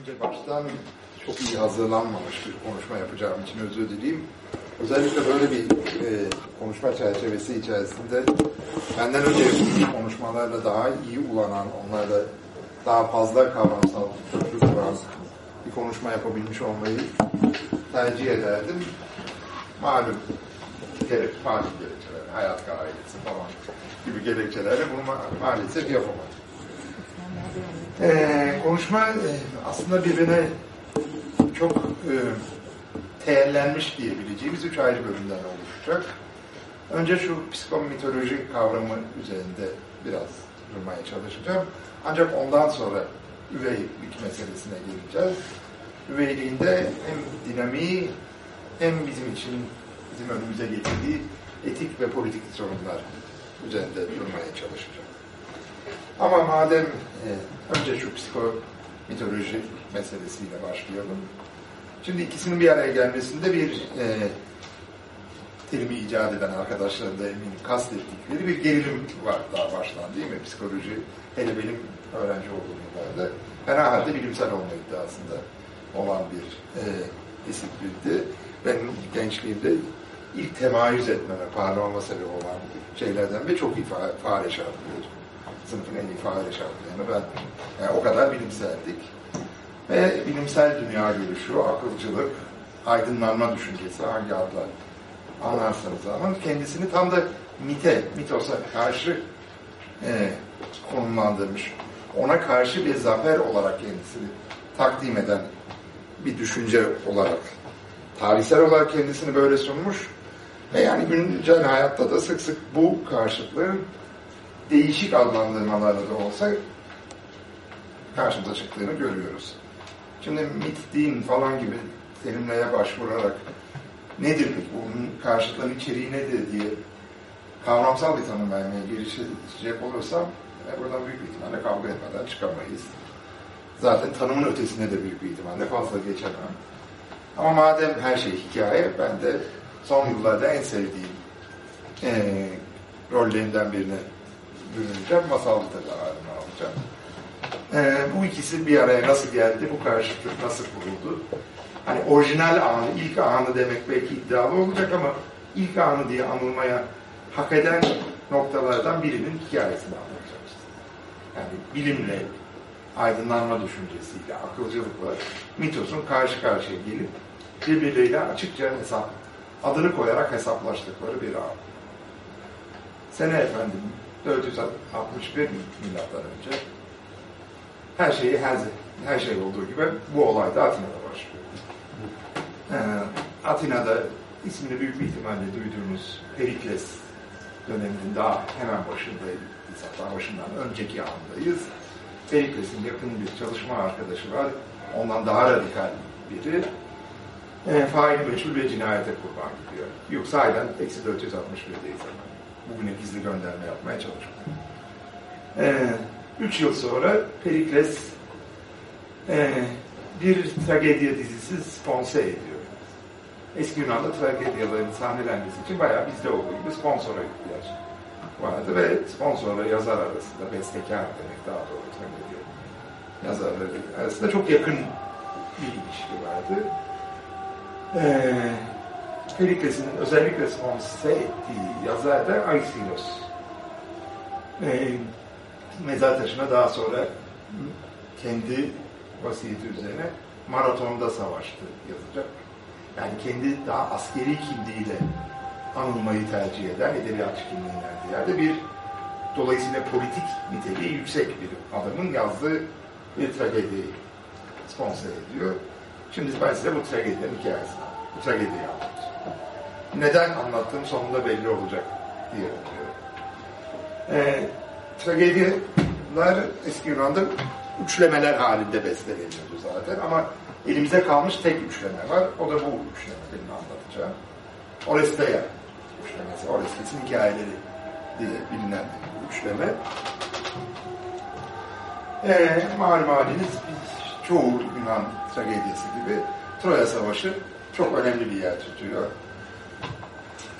Önce baştan çok iyi hazırlanmamış bir konuşma yapacağım için özür dileyim. Özellikle böyle bir e, konuşma çerçevesi içerisinde benden önce konuşmalarla daha iyi ulanan, onlarla daha fazla kavramsal köprü kuran bir konuşma yapabilmiş olmayı tercih ederdim. Malum gerek, malum gerekçeler, hayat gayreti falan gibi gerekçelerle bunu ma- maalesef yapamadım. Ee, konuşma e, aslında birbirine çok e, teellenmiş diyebileceğimiz üç ayrı bölümden oluşacak. Önce şu psikomitoloji kavramı üzerinde biraz durmaya çalışacağım. Ancak ondan sonra üveylik meselesine geleceğiz. Üveyliğinde hem dinamiği hem bizim için bizim önümüze getirdiği etik ve politik sorunlar üzerinde durmaya çalışacağım. Ama madem e, önce şu psikomitoloji meselesiyle başlayalım. Şimdi ikisinin bir araya gelmesinde bir e, terimi icat eden arkadaşların da eminim kastettikleri bir gerilim var daha baştan değil mi? Psikoloji hele benim öğrenci olduğum yıllarda fena halde bilimsel olma iddiasında olan bir e, disiplindi. Benim gençliğimde ilk temayüz etmeme, parlama sebebi olan şeylerden ve çok iyi fa fare şartlıydı. Sınıfın en iyi fare şartlarını ben yani o kadar bilimseldik. Ve bilimsel dünya görüşü, akılcılık, aydınlanma düşüncesi hangi adlar anlarsanız ama kendisini tam da mite, mitosa karşı e, konumlandırmış. Ona karşı bir zafer olarak kendisini takdim eden bir düşünce olarak tarihsel olarak kendisini böyle sunmuş ve yani güncel hayatta da sık sık bu karşıtlığın değişik adlandırmalarla da olsa karşımıza çıktığını görüyoruz. Şimdi mit, din falan gibi terimlere başvurarak nedir peki, bunun karşıtların içeriği nedir diye kavramsal bir tanım vermeye girişecek olursam e, buradan büyük bir ihtimalle kavga etmeden çıkamayız. Zaten tanımın ötesine de büyük bir ihtimalle fazla geçemem. Ama madem her şey hikaye, ben de son yıllarda en sevdiğim e, rollerimden birine bürüneceğim, masal literatürünü alacağım. E, bu ikisi bir araya nasıl geldi, bu karşıtlık nasıl kuruldu? Hani orijinal anı, ilk anı demek belki iddialı olacak ama ilk anı diye anılmaya hak eden noktalardan birinin hikayesini anlatacağız. Yani bilimle, aydınlanma düşüncesiyle, akılcılıkla mitosun karşı karşıya gelip birbirleriyle açıkça hesap, adını koyarak hesaplaştıkları bir an. Sene efendim 461 milattan önce her şeyi her, her şey olduğu gibi bu olay da Atina'da başlıyor. Ee, Atina'da ismini büyük bir ihtimalle duyduğumuz Perikles döneminin daha hemen başındayız, hatta başından önceki andayız. Perikles'in yakın bir çalışma arkadaşı var. Ondan daha radikal biri. E, faili meçhul ve cinayete kurban gidiyor. Yok sahiden eksi 461'deyiz ama. Bugüne gizli gönderme yapmaya çalışıyor. E, üç yıl sonra Perikles e, bir tragedya dizisi sponsor ediyor. Eski Yunan'da tragedyaların sahnelenmesi için bayağı bizde olduğu gibi sponsora ihtiyaç vardı ve sponsorla yazar arasında, bestekar demek daha doğru tragedya yazarları arasında çok yakın bir ilişki vardı. Ee, Perikles'in özellikle sponsor ettiği yazar da Aisilos. Ee, mezar taşına daha sonra kendi vasiyeti üzerine maratonda savaştı yazacak. Yani kendi daha askeri kimliğiyle anılmayı tercih eden edebiyatçı kimliğinden ziyade bir dolayısıyla politik niteliği yüksek bir adamın yazdığı bir tragediyi sponsor ediyor. Şimdi ben size bu tragedinin hikayesini, bu tragediyi anlatacağım. Neden anlattığım sonunda belli olacak diye umuyorum. Ee, tragediler eski Yunan'da üçlemeler halinde besteleniyordu zaten ama elimize kalmış tek üçleme var. O da bu üçleme benim anlatacağım. Oresteia üçlemesi, Orestes'in hikayeleri diye bilinen üçleme. Ee, malum haliniz çoğu Yunan tragediyası gibi Troya Savaşı çok önemli bir yer tutuyor.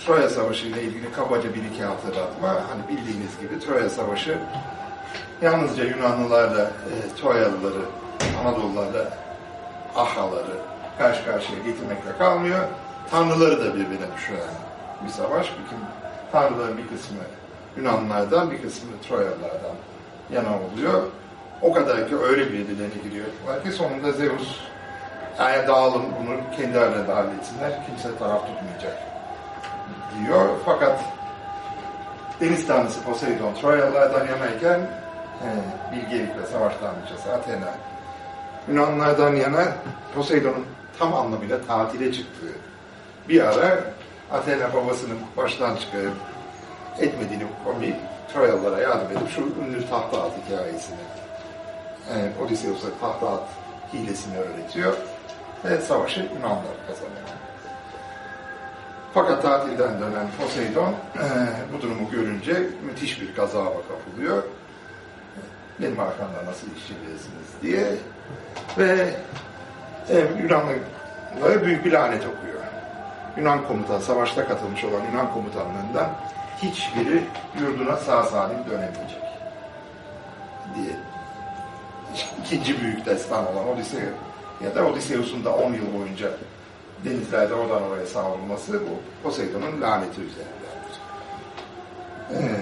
Troya Savaşı ile ilgili kabaca bir iki hatırlatma. Hani bildiğiniz gibi Troya Savaşı yalnızca Yunanlılarla e, Troyalıları Anadolularla ahaları karşı karşıya getirmekle kalmıyor. Tanrıları da birbirine düşüren bir savaş. Bütün tanrıların bir kısmı Yunanlılardan, bir kısmı Troyalılardan yana oluyor. O kadar ki öyle birbirlerine giriyorlar ki sonunda Zeus yani dağılın bunu kendi aralarında halletsinler. Kimse taraf tutmayacak diyor. Fakat deniz tanrısı Poseidon Troyalılardan yanayken e, bilgelik ve savaş tanrıçası Athena Yunanlardan yana Poseidon'un tam anlamıyla tatile çıktığı bir ara Athena babasının baştan çıkarıp etmediğini komik Troyalılara yardım edip şu ünlü tahta at hikayesini yani Odysseus'a tahta at hilesini öğretiyor ve savaşı Yunanlar kazanıyor. Fakat tatilden dönen Poseidon e, bu durumu görünce müthiş bir gazaba kapılıyor. Benim arkamda nasıl iş çevirirsiniz diye ve e, Yunanlılara büyük bir lanet okuyor. Yunan komutan, savaşta katılmış olan Yunan komutanlarından hiçbiri yurduna sağ salim dönemeyecek diye. İkinci büyük destan olan Odysseus ya da Odysseus'un da 10 yıl boyunca denizlerde oradan oraya savrulması bu Poseidon'un laneti üzerindedir. Ee,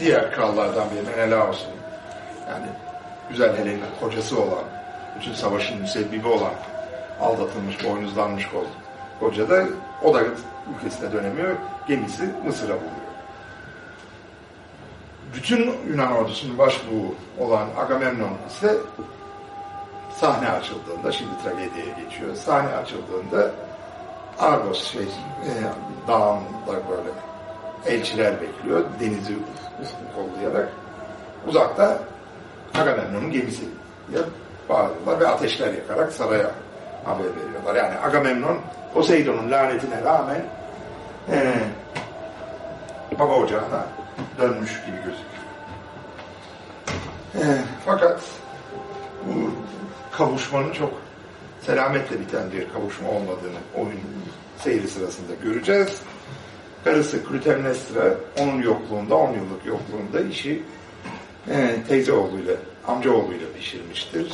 diğer krallardan biri Menelaos'un yani güzel Helen'in kocası olan, bütün savaşın müsebbibi olan aldatılmış, boynuzlanmış koca da o da ülkesine dönemiyor. Gemisi Mısır'a buluyor. Bütün Yunan ordusunun başbuğu olan Agamemnon ise sahne açıldığında, şimdi tragediye geçiyor, sahne açıldığında Argos şey, e, dağında böyle elçiler bekliyor, denizi kollayarak. Uzakta Agamemnon'un gemisi diye bağırıyorlar ve ateşler yakarak saraya haber veriyorlar. Yani Agamemnon Poseidon'un lanetine rağmen e, baba ocağına dönmüş gibi gözüküyor. E, fakat bu kavuşmanın çok selametle biten bir kavuşma olmadığını oyun seyri sırasında göreceğiz. Karısı Clytemnestra onun yokluğunda, 10 yıllık yokluğunda işi e, teyze oğluyla, amca oğluyla pişirmiştir.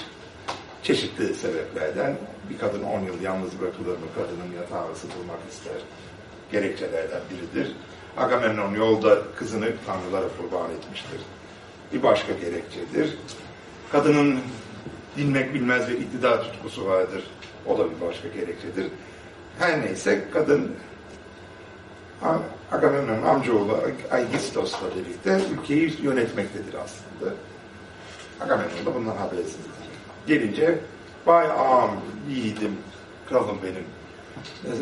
Çeşitli sebeplerden bir kadın 10 yıl yalnız bırakılır mı, kadının yatağı ısıtılmak ister gerekçelerden biridir. Agamemnon yolda kızını tanrılara kurban etmiştir. Bir başka gerekçedir. Kadının dinmek bilmez ve iktidar tutkusu vardır. O da bir başka gerekçedir. Her neyse kadın Agamemnon'un amcaoğlu Aigistos'la birlikte ülkeyi yönetmektedir aslında. Agamemnon da bundan habersizdir. Gelince vay ağam, yiğidim, kralım benim.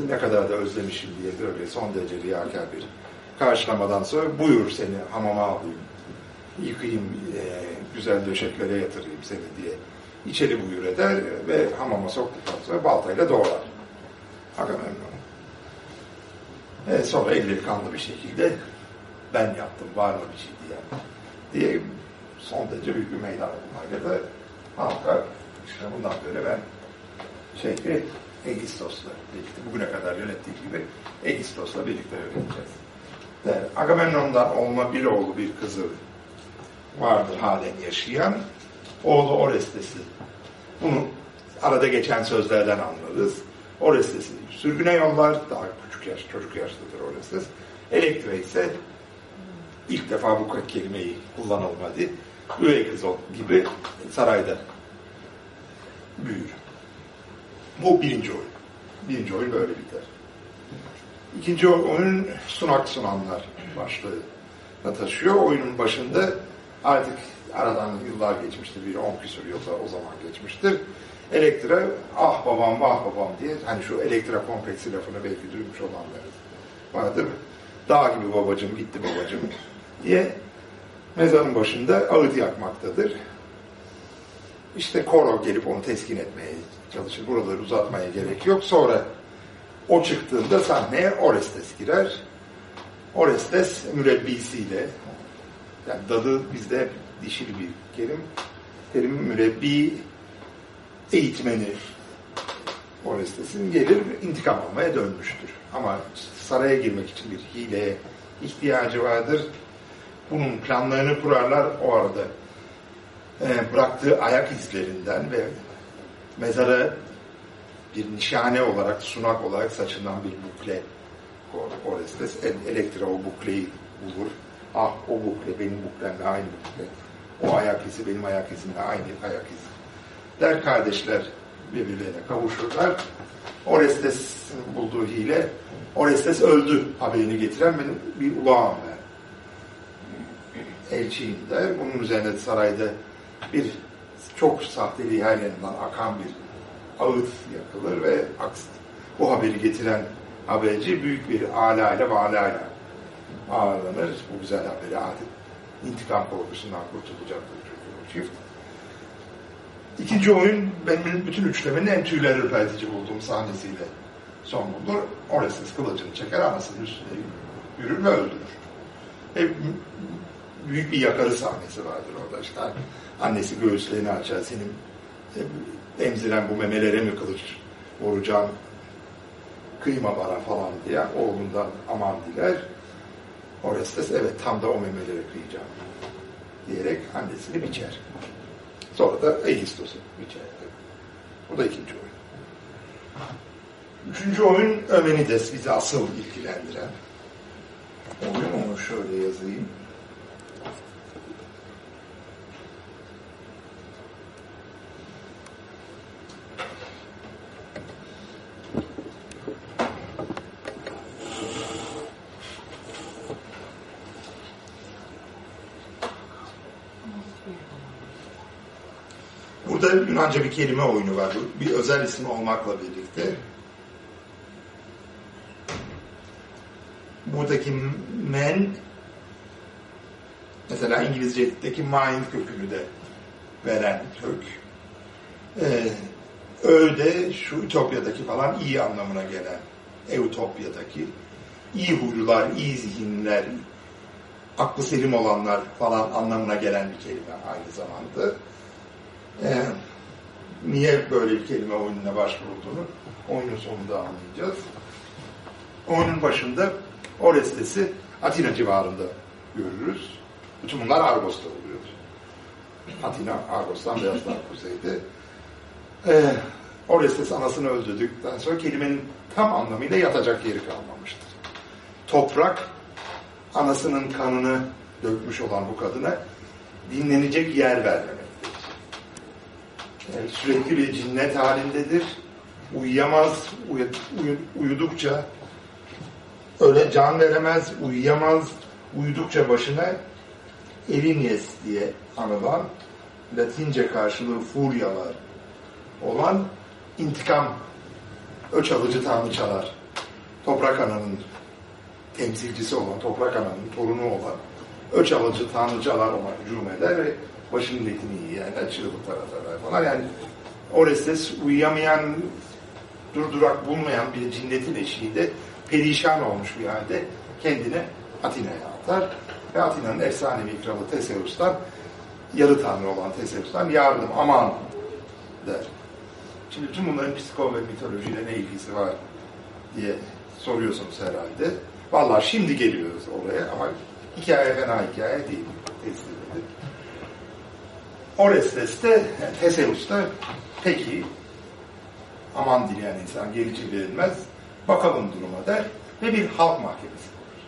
Ne kadar da özlemişim diye böyle son derece riyakar bir karşılamadan sonra buyur seni hamama alayım, yıkayayım, e, güzel döşeklere yatırayım seni diye içeri buyur eder ve hamama soktuktan sonra baltayla doğrar. Agamemnon. E, sonra elleri kanlı bir şekilde ben yaptım, var mı bir şey diye, diye son derece büyük bir meydan okunmayla da halka işte bundan böyle ben şehri Egistos'la birlikte, bugüne kadar yönettiği gibi Egistos'la birlikte yöneteceğiz. Der. Agamemnon'dan olma bir oğlu bir kızı vardır halen yaşayan. Oğlu Orestes'i. Bunu arada geçen sözlerden anlarız. Orestes'i sürgüne yollar. Daha küçük yaş, çocuk yaşlıdır Orestes. Elektra ise ilk defa bu kelimeyi kullanılmadı. Üvey kız gibi sarayda büyür. Bu birinci oyun. Birinci oyun böyle biter. İkinci oyun sunak sunanlar başlığına taşıyor. Oyunun başında artık aradan yıllar geçmiştir. Bir on küsur yılda o zaman geçmiştir. Elektra ah babam vah babam diye hani şu elektra kompleksi lafını belki duymuş olanlar vardır. Dağ gibi babacım gitti babacım diye mezarın başında ağıt yakmaktadır. İşte koro gelip onu teskin etmeye çalışır. Buraları uzatmaya gerek yok. Sonra o çıktığında sahneye Orestes girer. Orestes mürebbisiyle yani dadı bizde dişil bir kelim. Terim mürebbi eğitmeni Orestes'in gelir intikam almaya dönmüştür. Ama saraya girmek için bir hileye ihtiyacı vardır. Bunun planlarını kurarlar o arada. E, bıraktığı ayak izlerinden ve mezara bir nişane olarak, sunak olarak saçılan bir bukle Orestes. Elektra o bukleyi bulur. Ah o bukle benim buklemle aynı bukle. O ayak izi benim ayak izimle aynı ayak izi. Der kardeşler birbirlerine kavuşurlar. Orestes'in bulduğu hile Orestes öldü haberini getiren benim bir ulağım ben. Elçiyim der. Bunun üzerine sarayda bir çok sahteliği her yanından akan bir ağıt yakılır ve bu haberi getiren haberci büyük bir ala ile valayla ağırlanır. Bu güzel haberi adet. İntikam korkusundan kurtulacaktır çift. İkinci oyun benim bütün üçlemenin en tüyler ürpertici bulduğum sahnesiyle son bulur. Orestes kılıcını çeker, anasının üstüne yürür ve öldürür. Hep büyük bir yakarı sahnesi vardır orada işte. Annesi göğüslerini açar, senin emziren bu memelere mi kılıç vuracağım, kıyma bana falan diye oğlundan aman diler. Orestes evet tam da o memeleri kıyacağım diyerek annesini biçer. Sonra da Eistos'u biçer. Bu da ikinci oyun. Üçüncü oyun Ömenides bizi asıl ilgilendiren. Oyun onu şöyle yazayım. Burada Yunanca bir kelime oyunu var. Bir özel isim olmakla birlikte. Buradaki men mesela İngilizce'deki mind kökünü de veren kök. Ee, öde şu Ütopya'daki falan iyi anlamına gelen Eutopya'daki iyi huylular, iyi zihinler, aklı selim olanlar falan anlamına gelen bir kelime aynı zamanda. Ee, niye böyle bir kelime oyununa başvurulduğunu oyunun sonunda anlayacağız. Oyunun başında Orestes'i Atina civarında görürüz. Bütün bunlar Argos'ta oluyor. Atina, Argos'tan biraz daha kuzeyde. Ee, Orestes anasını öldürdükten sonra kelimenin tam anlamıyla yatacak yeri kalmamıştır. Toprak, anasının kanını dökmüş olan bu kadına dinlenecek yer vermemek sürekli bir cinnet halindedir. Uyuyamaz, uy uy uyudukça öyle can veremez, uyuyamaz, uyudukça başına Erinies diye anılan Latince karşılığı furyalar olan intikam öç alıcı tanrıçalar toprak ananın temsilcisi olan, toprak ananın torunu olan öç alıcı tanrıçalar ona hücum ve başının etini yiyenler, çığlıklar atarlar falan. Yani Orestes uyuyamayan, durdurak bulmayan bir cinnetin eşiğinde perişan olmuş bir halde kendini Atina'ya atar. Ve Atina'nın efsanevi kralı Teseus'tan, yarı tanrı olan Teseus'tan yardım, aman der. Şimdi tüm bunların psiko ve mitolojiyle ne ilgisi var diye soruyorsunuz herhalde. Vallahi şimdi geliyoruz oraya ama hikaye fena hikaye değil. Teslim edin. Orestes de, Teseus da peki aman dileyen insan gerici verilmez bakalım duruma der ve bir halk mahkemesi kurur.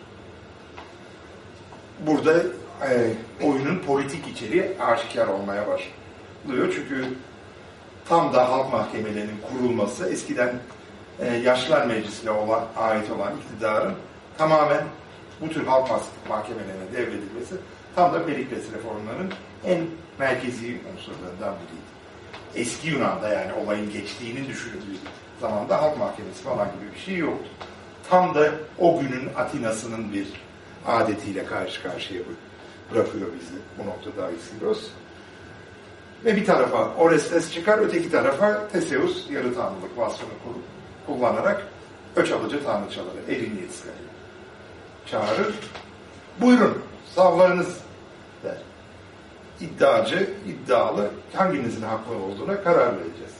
Burada e, oyunun politik içeriği aşikar olmaya başlıyor. Çünkü tam da halk mahkemelerinin kurulması eskiden e, Yaşlılar Meclisi'ne olan, ait olan iktidarın tamamen bu tür halk mahkemelerine devredilmesi tam da Perikles reformlarının en merkezi unsurlarından biriydi. Eski Yunan'da yani olayın geçtiğini düşünüldüğü zamanda halk mahkemesi falan gibi bir şey yoktu. Tam da o günün Atina'sının bir adetiyle karşı karşıya bırakıyor bizi bu noktada Aisilos. Ve bir tarafa Orestes çıkar, öteki tarafa Teseus yarı tanrılık vasfını kullanarak öç alıcı tanrıçaları, elin yetkileri çağırır. Buyurun, savlarınız. İddiacı, iddialı, hanginizin haklı olduğuna karar vereceğiz.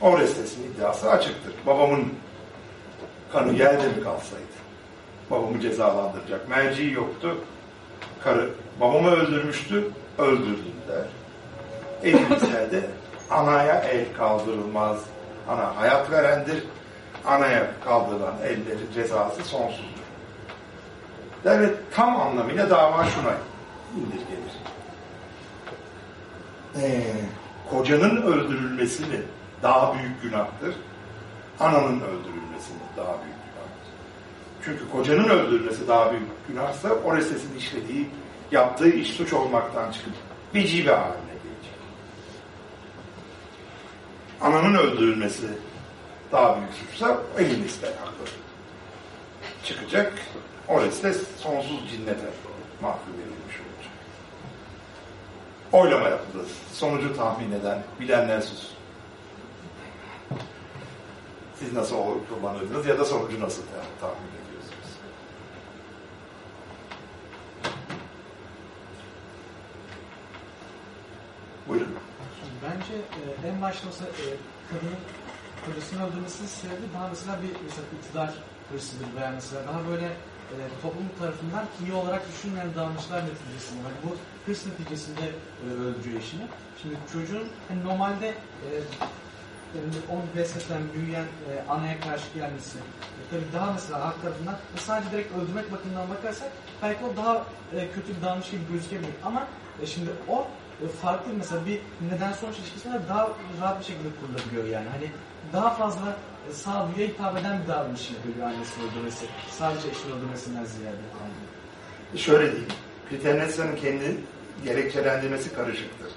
Orestes'in iddiası açıktır. Babamın kanı yerde mi kalsaydı? Babamı cezalandıracak. Merci yoktu. Karı babamı öldürmüştü, öldürdüm der. Elimizde Anaya el kaldırılmaz. Ana hayat verendir. Anaya kaldırılan ellerin cezası sonsuzdur. Devlet tam anlamıyla dava şuna indirgenir. Ee, kocanın öldürülmesi mi daha büyük günahtır? Ananın öldürülmesi mi daha büyük günahtır? Çünkü kocanın öldürülmesi daha büyük günahsa Oreses'in işlediği, yaptığı iş suç olmaktan çıkıp vecibe haline gelecek. Ananın öldürülmesi daha büyük suçsa elinizde haklı. Çıkacak, Orestes sonsuz cinnete mahkum olacak. Oylama yapıldı. Sonucu tahmin eden, bilenler sus. Siz nasıl oy kullanırdınız ya da sonucu nasıl tahmin ediyorsunuz? Buyurun. Bence e, en başta mesela e, kadının kocasını öldürmesinin sebebi daha mesela bir mesela iktidar hırsıdır veya mesela daha böyle e, toplum tarafından iyi olarak düşünmeyen davranışlar neticesinde. Hani bu hırs neticesinde e, öldürüyor eşini. Şimdi çocuğun hani normalde e, yani besleten, büyüyen e, anaya karşı gelmesi. E, tabii daha mesela halk tarafından sadece direkt öldürmek bakımından bakarsak belki o daha e, kötü bir davranış gibi gözükebilir. Ama e, şimdi o e, farklı mesela bir neden sonuç ilişkisinde daha rahat bir şekilde kurulabiliyor yani. Hani daha fazla e, sağduya hitap eden bir davranış görüyor annesini öldürmesi. Sadece eşini öldürmesinden ziyade. Şöyle diyeyim. Clitennesa'nın kendi gerekçelendirmesi karışıktır.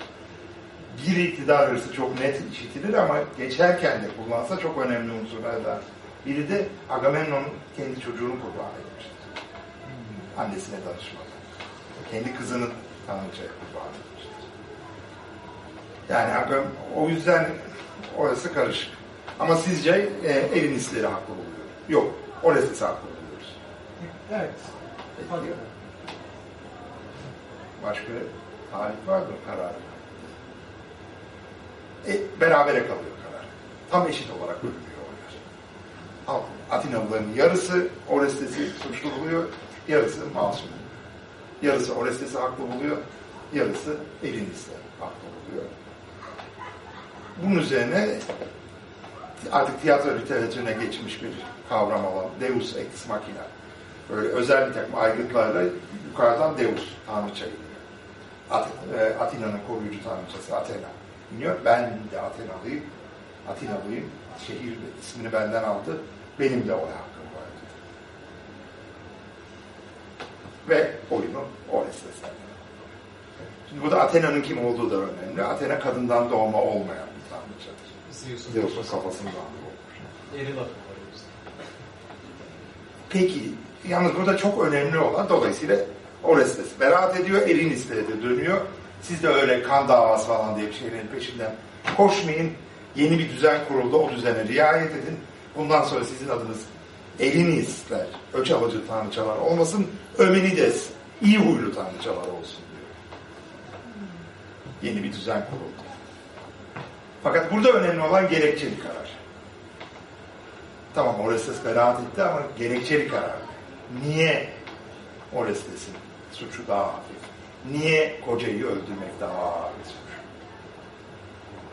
Bir iktidar hırsı çok net işitilir ama geçerken de kullansa çok önemli unsurlardan. Biri de Agamemnon kendi çocuğunu kurban etmiştir. Annesine danışmadan. Kendi kızını Tanrıça'ya kurban etmiştir. Yani o yüzden orası karışık. Ama sizce e, Elinistleri haklı buluyor. Yok, Orestes haklı buluyoruz. Evet. Başka tarih var mı karar? E, berabere kalıyor karar. Tam eşit olarak bölünüyor. Halk, Atinalıların yarısı Orestes'i suçlu buluyor, yarısı masum. Yarısı Orestes'i haklı buluyor, yarısı Elinis'te haklı buluyor. Bunun üzerine artık tiyatro literatürüne geçmiş bir kavram olan Deus ex machina. Böyle özel bir takım aygıtlarla yukarıdan Deus, tanrıça iniyor. At, e, Atina'nın koruyucu tanrıçası Athena iniyor. Ben de Athenalıyım. Atinalıyım. Şehir ismini benden aldı. Benim de oy hakkım var. Ve oyunu Orestes'ten. Şimdi burada Athena'nın kim olduğu da önemli. Athena kadından doğma olmayan bir tanrıçadır. Zeus'un Zeus'un kafasından doğmuş. Eri lafı var. Peki, yalnız burada çok önemli olan dolayısıyla Orestes beraat ediyor, Erinis'le de dönüyor. Siz de öyle kan davası falan diye bir şeylerin peşinden koşmayın. Yeni bir düzen kuruldu, o düzene riayet edin. Bundan sonra sizin adınız Erinisler, öç alıcı tanrıçalar olmasın, Ömenides, iyi huylu tanrıçalar olsun diyor. Yeni bir düzen kuruldu. Fakat burada önemli olan gerekçeli karar. Tamam Orestes beraat etti ama gerekçeli karar. Niye Orestes'in suçu daha hafif? Niye kocayı öldürmek daha ağır suç?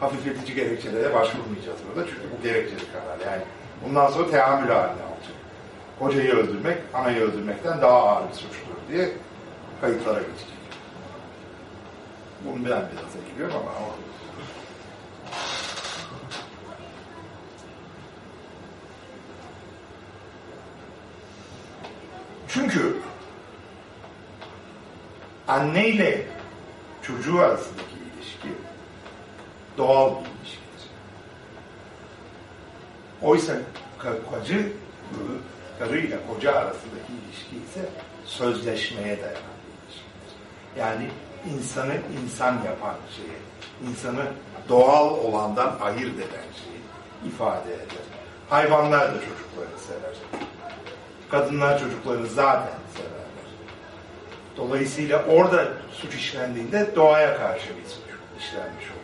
Hafifletici gerekçelere başvurmayacağız burada çünkü bu gerekçeli karar. Yani bundan sonra teamül haline alacak. Kocayı öldürmek, anayı öldürmekten daha ağır bir suçtur diye kayıtlara geçecek. Bunu ben biraz ekliyorum ama Çünkü anneyle çocuğu arasındaki ilişki doğal bir ilişkidir. Oysa kocacı karıyla koca arasındaki ilişki ise sözleşmeye dayanan bir ilişkidir. Yani insanı insan yapan şeyi, insanı doğal olandan ayırt eden şeyi ifade eder. Hayvanlar da çocuklarını sever. Kadınlar çocuklarını zaten severler. Dolayısıyla orada suç işlendiğinde doğaya karşı bir suç işlenmiş oluyor.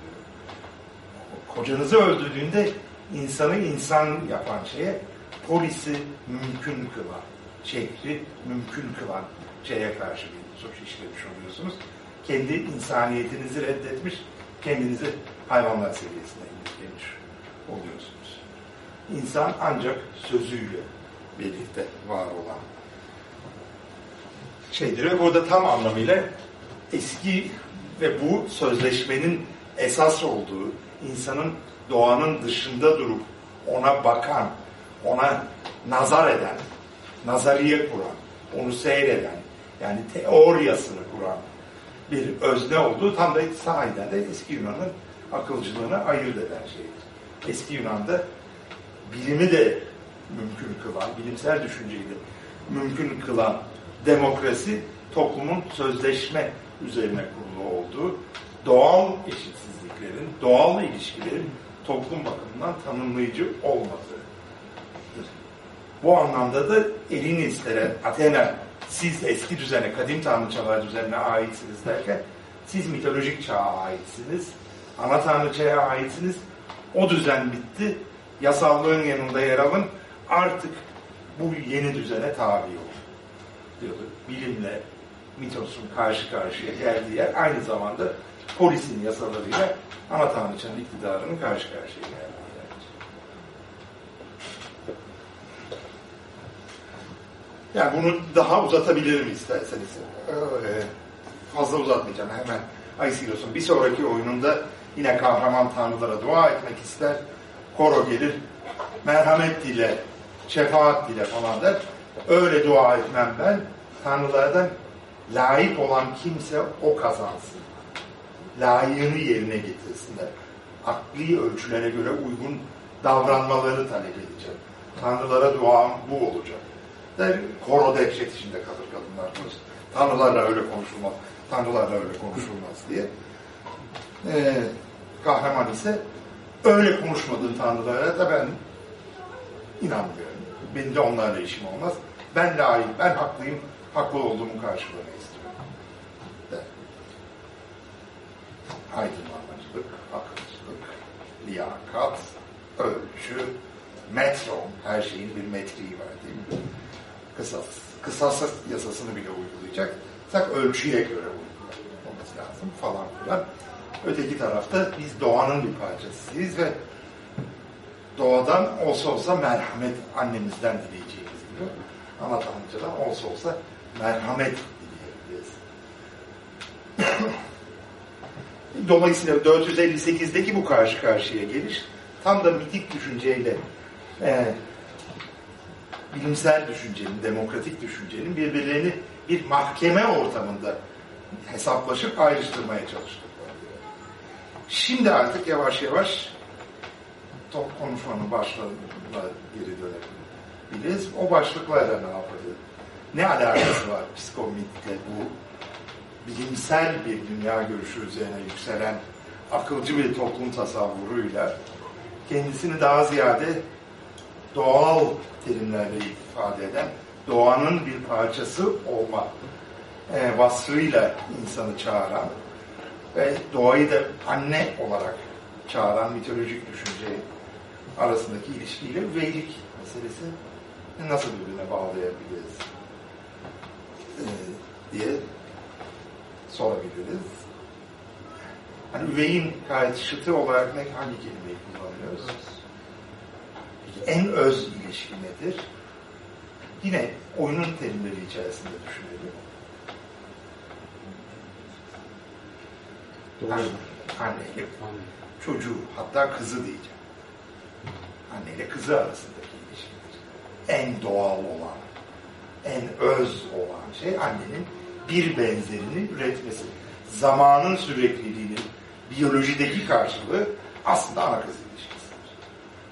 Kocanızı öldürdüğünde insanı insan yapan şeye polisi mümkün kılan, şekli mümkün kılan şeye karşı bir suç işlemiş oluyorsunuz. Kendi insaniyetinizi reddetmiş, kendinizi hayvanlar seviyesine indirgemiş oluyorsunuz. İnsan ancak sözüyle birlikte var olan şeydir ve burada tam anlamıyla eski ve bu sözleşmenin esas olduğu insanın doğanın dışında durup ona bakan, ona nazar eden, nazariye kuran, onu seyreden, yani teoryasını kuran bir özne olduğu tam da sahiden de eski Yunan'ın akılcılığını ayırt eden şeydir. Eski Yunan'da bilimi de mümkün kılan, bilimsel düşünceyi de mümkün kılan demokrasi toplumun sözleşme üzerine kurulu olduğu doğal eşitsizliklerin, doğal ilişkilerin toplum bakımından tanımlayıcı olmadığıdır. Bu anlamda da Elinistlere, Athena, siz eski düzene, kadim tanrıçalar düzenine aitsiniz derken, siz mitolojik çağa aitsiniz, ana tanrıçaya aitsiniz, o düzen bitti, yasallığın yanında yer alın, artık bu yeni düzene tabi olun diyordu. Bilimle mitosun karşı karşıya geldiği yer aynı zamanda polisin yasalarıyla ana tanrıçanın iktidarının karşı karşıya geldiği yer. Yani bunu daha uzatabilirim isterseniz. Ee, fazla uzatmayacağım hemen. Aisilos'un bir sonraki oyununda yine kahraman tanrılara dua etmek ister. Koro gelir, merhamet dile, şefaat dile falan der. Öyle dua etmem ben. Tanrılardan layık olan kimse o kazansın. Layığını yerine getirsinler. Akli ölçülere göre uygun davranmaları talep edeceğim. Tanrılara duam bu olacak. Der, koro dehşet içinde kalır kadınlar. Tanrılarla öyle konuşulmaz. Tanrılarla öyle konuşulmaz diye. Ee, kahraman ise öyle konuşmadığın tanrılara da ben inanmıyorum. Benim de onlarla işim olmaz. Ben layık, ben haklıyım, haklı olduğumu karşılığını istiyorum. Der. Aydınlanmacılık, akılcılık, liyakat, ölçü, metron, her şeyin bir metriği var değil mi? Kısas, kısas yasasını bile uygulayacak. Sak ölçüye göre olması lazım falan filan. Öteki tarafta biz doğanın bir parçasıyız ve doğadan olsa olsa merhamet annemizden dileyeceğimiz gibi ana tanrıcadan olsa olsa merhamet dileyebiliriz. Dolayısıyla 458'deki bu karşı karşıya geliş tam da mitik düşünceyle e, bilimsel düşüncenin, demokratik düşüncenin birbirlerini bir mahkeme ortamında hesaplaşıp ayrıştırmaya çalıştıkları. Şimdi artık yavaş yavaş top konuşmanın başlarına geri dönebiliriz. O başlıklarla ne yapıldı? Ne alakası var psikomitle bu bilimsel bir dünya görüşü üzerine yükselen akılcı bir toplum tasavvuruyla kendisini daha ziyade doğal terimlerle ifade eden doğanın bir parçası olma e, vasfıyla insanı çağıran ve doğayı da anne olarak çağıran mitolojik düşünce arasındaki ilişkiyle üveylik meselesi nasıl birbirine bağlayabiliriz e, diye sorabiliriz. Hani üveyin karşıtı olarak ne, hangi kelimeyi kullanıyoruz? Peki en öz ilişki nedir? Yine oyunun terimleri içerisinde düşünelim. Doğru. Anneyle çocuğu, hatta kızı diyeceğim. Anneyle kızı arasındaki ilişkidir. En doğal olan, en öz olan şey annenin bir benzerini üretmesi. Zamanın sürekliliğinin biyolojideki karşılığı aslında ana kız ilişkisidir.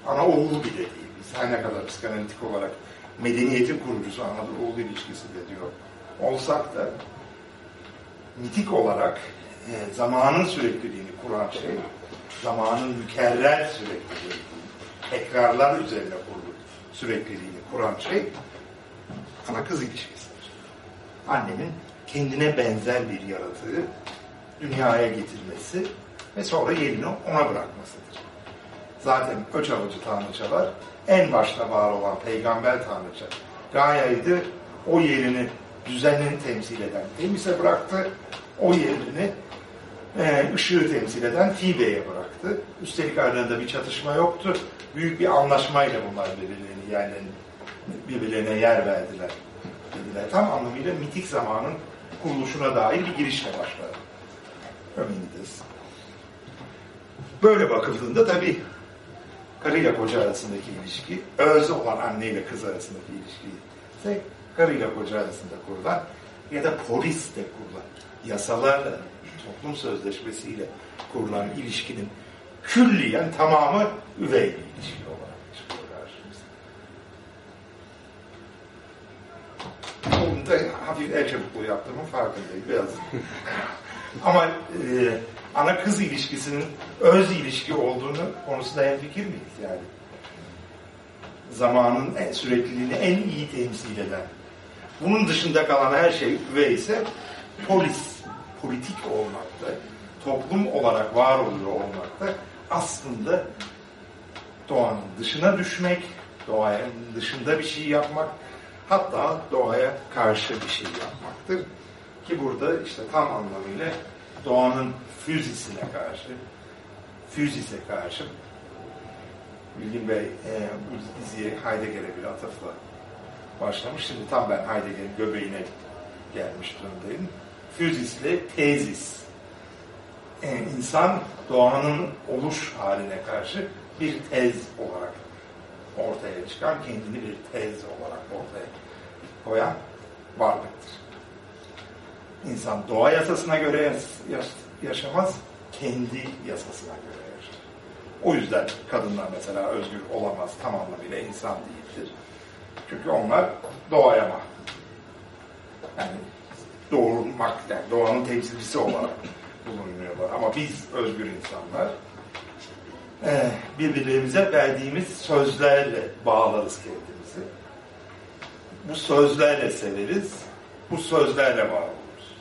Ana oğul bile değil. Biz her ne kadar psikanalitik olarak medeniyetin kurucusu ana oğul ilişkisi de diyor. Olsak da mitik olarak e, zamanın sürekliliğini kuran şey, zamanın mükerrer sürekliliğini, tekrarlar üzerine kurulu sürekliliğini kuran şey ana kız ilişkisidir. Annenin kendine benzer bir yaratığı dünyaya getirmesi ve sonra yerini ona bırakmasıdır. Zaten öç alıcı tanrıçalar en başta var olan peygamber tanrıça Gaia'ydı. O yerini düzenin temsil eden Temis'e bıraktı. O yerini e, ışığı temsil eden Fibe'ye bıraktı. Üstelik aralarında bir çatışma yoktu. Büyük bir anlaşmayla bunlar birbirlerini yerlerini, birbirlerine yer verdiler. Dediler. Tam anlamıyla mitik zamanın kuruluşuna dair bir girişle başladı. Ömenides. Böyle bakıldığında tabii karıyla koca arasındaki ilişki, öz olan anne ile kız arasındaki ilişki ise karıyla koca arasında kurulan ya da polisle kurulan, yasalarla, toplum sözleşmesiyle kurulan ilişkinin külliyen tamamı üvey ilişki olarak hafif el çabukluğu yaptığımın farkındayım biraz. Ama e, ana kız ilişkisinin öz ilişki olduğunu konusunda hemfikir miyiz yani? Zamanın en, sürekliliğini en iyi temsil eden. Bunun dışında kalan her şey ve ise polis, politik olmakta, toplum olarak var oluyor olmakta aslında doğanın dışına düşmek, doğanın dışında bir şey yapmak, hatta doğaya karşı bir şey yapmaktır. Ki burada işte tam anlamıyla doğanın füzisine karşı, füzise karşı Bilgin Bey e, bu diziye Heidegger'e bir atıfla başlamış. Şimdi tam ben Heidegger'in göbeğine gelmiş durumdayım. Füzisle tezis. E, insan doğanın oluş haline karşı bir tez olarak ortaya çıkan, kendini bir tez olarak ortaya koyan varlıktır. İnsan doğa yasasına göre yaşamaz, kendi yasasına göre yaşar. O yüzden kadınlar mesela özgür olamaz, tam anlamıyla insan değildir. Çünkü onlar doğaya mahkum. Yani doğurmak, yani doğanın temsilcisi olarak bulunuyorlar. Ama biz özgür insanlar birbirlerimize verdiğimiz sözlerle bağlarız kendimizi. Bu sözlerle severiz, bu sözlerle bağ oluruz.